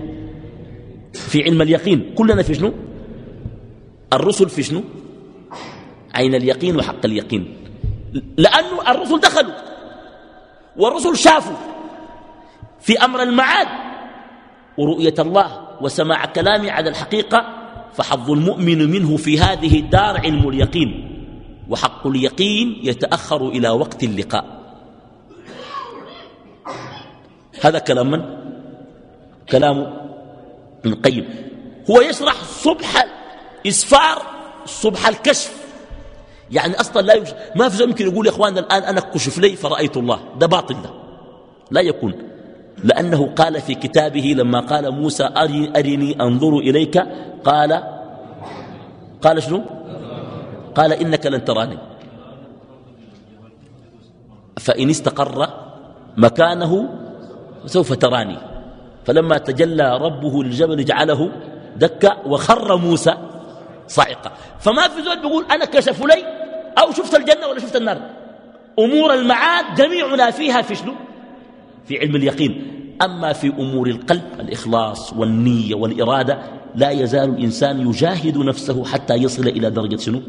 في علم اليقين. كلنا في شنو؟ الرسل في شنو؟ عين اليقين وحق اليقين. لأنه الرسل دخلوا. والرسل شافوا. في أمر المعاد. ورؤية الله وسماع كلامه على الحقيقة فحظ المؤمن منه في هذه الدار علم اليقين. وحق اليقين يتأخر إلى وقت اللقاء. هذا كلام من؟ كلام ابن القيم. هو يشرح صبح إسفار صبح الكشف. يعني أصلا لا يمكن ما في يمكن يقول يا إخواننا الآن أنا كشف لي فرأيت الله. ده باطل ده. لا يكون. لأنه قال في كتابه لما قال موسى أرني أنظر إليك قال قال شنو؟ قال إنك لن تراني. فإن استقر مكانه سوف تراني. فلما تجلى ربه للجبل جعله دكا وخر موسى. صاعقة. فما في زول بيقول أنا كشف لي أو شفت الجنة ولا شفت النار. أمور المعاد جميعنا فيها في شنو؟ في علم اليقين. أما في أمور القلب الإخلاص والنية والإرادة لا يزال الإنسان يجاهد نفسه حتى يصل إلى درجة شنو؟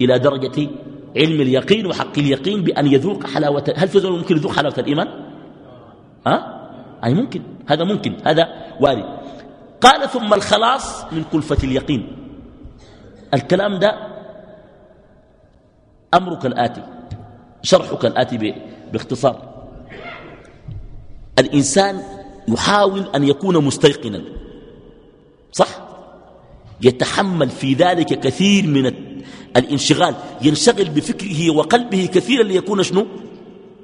إلى درجة علم اليقين وحق اليقين بأن يذوق حلاوة. هل في زول ممكن يذوق حلاوة الإيمان؟ ها؟ أي ممكن. هذا ممكن. هذا وارد. قال ثم الخلاص من كلفة اليقين. الكلام ده أمرك الآتي شرحك الآتي باختصار. الإنسان يحاول أن يكون مستيقنا صح؟ يتحمل في ذلك كثير من الانشغال ينشغل بفكره وقلبه كثيرا ليكون شنو؟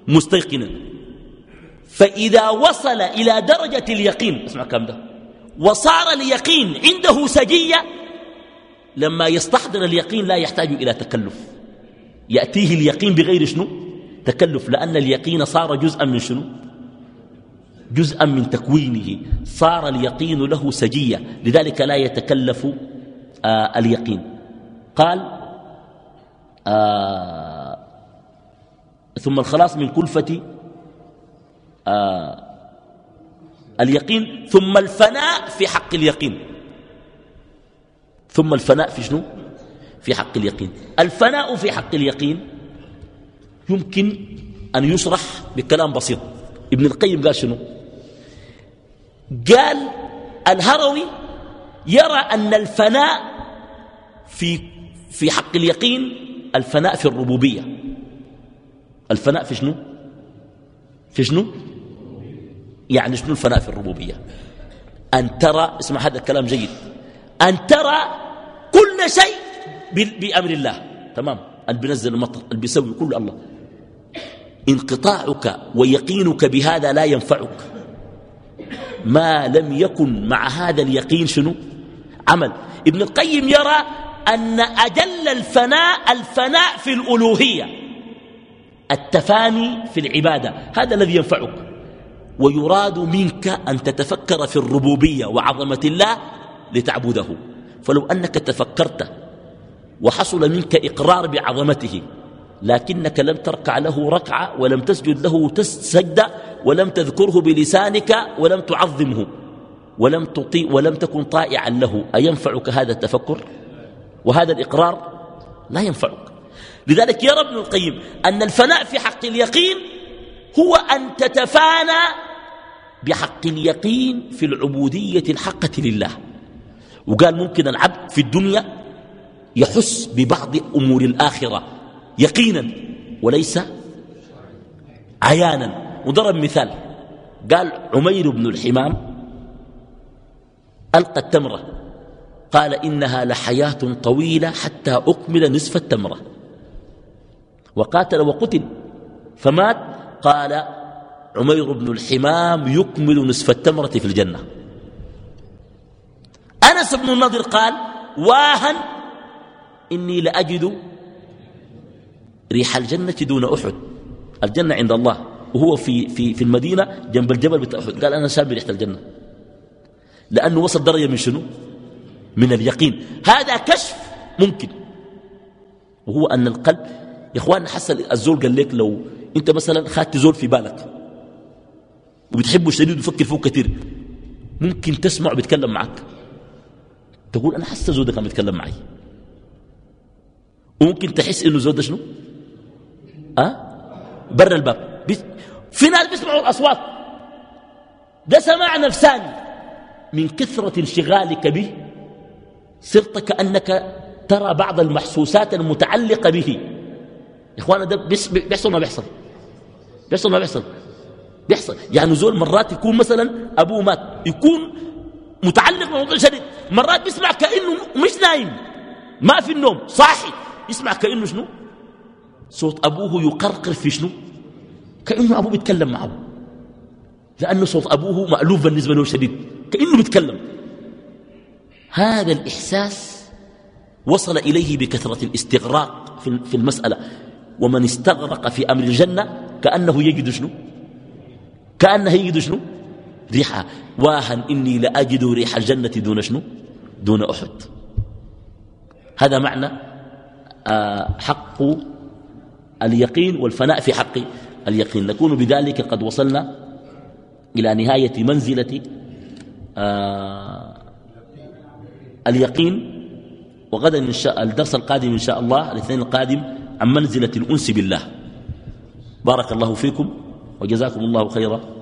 مستيقنا. فإذا وصل إلى درجة اليقين اسمع كم ده وصار اليقين عنده سجية لما يستحضر اليقين لا يحتاج إلى تكلف. يأتيه اليقين بغير شنو؟ تكلف. لأن اليقين صار جزءا من شنو؟ جزءا من تكوينه. صار اليقين له سجية. لذلك لا يتكلف آه اليقين. قال آه ثم الخلاص من كلفة آه اليقين. ثم الفناء في حق اليقين. ثم الفناء في شنو؟ في حق اليقين. الفناء في حق اليقين يمكن أن يشرح بكلام بسيط. ابن القيم قال شنو؟ قال الهروي يرى أن الفناء في في حق اليقين الفناء في الربوبية. الفناء في شنو؟ في شنو؟ يعني شنو الفناء في الربوبية؟ أن ترى اسمع هذا الكلام جيد. أن ترى كل شيء بأمر الله. تمام؟ اللي بينزل المطر اللي بيسوي كل الله. انقطاعك ويقينك بهذا لا ينفعك. ما لم يكن مع هذا اليقين شنو؟ عمل. ابن القيم يرى أن أجل الفناء الفناء في الألوهية. التفاني في العبادة. هذا الذي ينفعك. ويراد منك أن تتفكر في الربوبية وعظمة الله لتعبده. فلو أنك تفكرت وحصل منك إقرار بعظمته لكنك لم تركع له ركعة ولم تسجد له سجدة ولم تذكره بلسانك ولم تعظمه ولم تطيع ولم تكن طائعا له. أينفعك هذا التفكر؟ وهذا الإقرار لا ينفعك. لذلك يرى ابن القيم أن الفناء في حق اليقين هو أن تتفانى بحق اليقين في العبودية الحقة لله. وقال ممكن العبد في الدنيا يحس ببعض أمور الآخرة يقينا وليس عيانا. وضرب مثال قال عمير بن الحمام ألقى التمرة قال إنها لحياة طويلة حتى أكمل نصف التمرة. وقاتل وقتل فمات قال عمير بن الحمام يكمل نصف التمرة في الجنة. أنس بن النضر قال واها إني لأجد ريح الجنة دون أحد. الجنة عند الله وهو في, في, في المدينة جنب الجبل بتاع أحد. قال أنا شاب ريحة الجنة. لأنه وصل درجة من شنو؟ من اليقين. هذا كشف ممكن. وهو أن القلب يا إخوان حس الزول قال لك لو أنت مثلا خدت زول في بالك وبتحبه شديد وفكر فيه كثير ممكن تسمع بيتكلم معك. تقول أنا زول ده كان بيتكلم معي. وممكن تحس إنه زول ده شنو؟ أه؟ برا الباب. في ناس بيسمعوا الأصوات. ده سماع نفساني. من كثرة انشغالك به صرت كأنك ترى بعض المحسوسات المتعلقة به. يا إخوانا ده بيحصل ما بيحصل. بيحصل ما بيحصل. بيحصل. يعني زول مرات يكون مثلا أبوه مات يكون متعلق بموضوع شديد. مرات بيسمع كأنه مش نايم ما في النوم صاحي. يسمع كأنه شنو؟ صوت أبوه يقرقر في شنو؟ كأنه أبوه بيتكلم معه. لأنه صوت أبوه مألوف بالنسبة له شديد كأنه بيتكلم. هذا الإحساس وصل إليه بكثرة الاستغراق في المسألة. ومن استغرق في أمر الجنة كأنه يجد شنو؟ كأنه يجد شنو؟ ريحة. واها إني لأجد ريح الجنة دون شنو؟ دون أحد. هذا معنى آه، حق اليقين والفناء في حق اليقين. نكون بذلك قد وصلنا إلى نهاية منزلة آه اليقين. وغدا إن شاء الدرس القادم إن شاء الله الاثنين القادم عن منزلة الأنس بالله. بارك الله فيكم وجزاكم الله خيرا.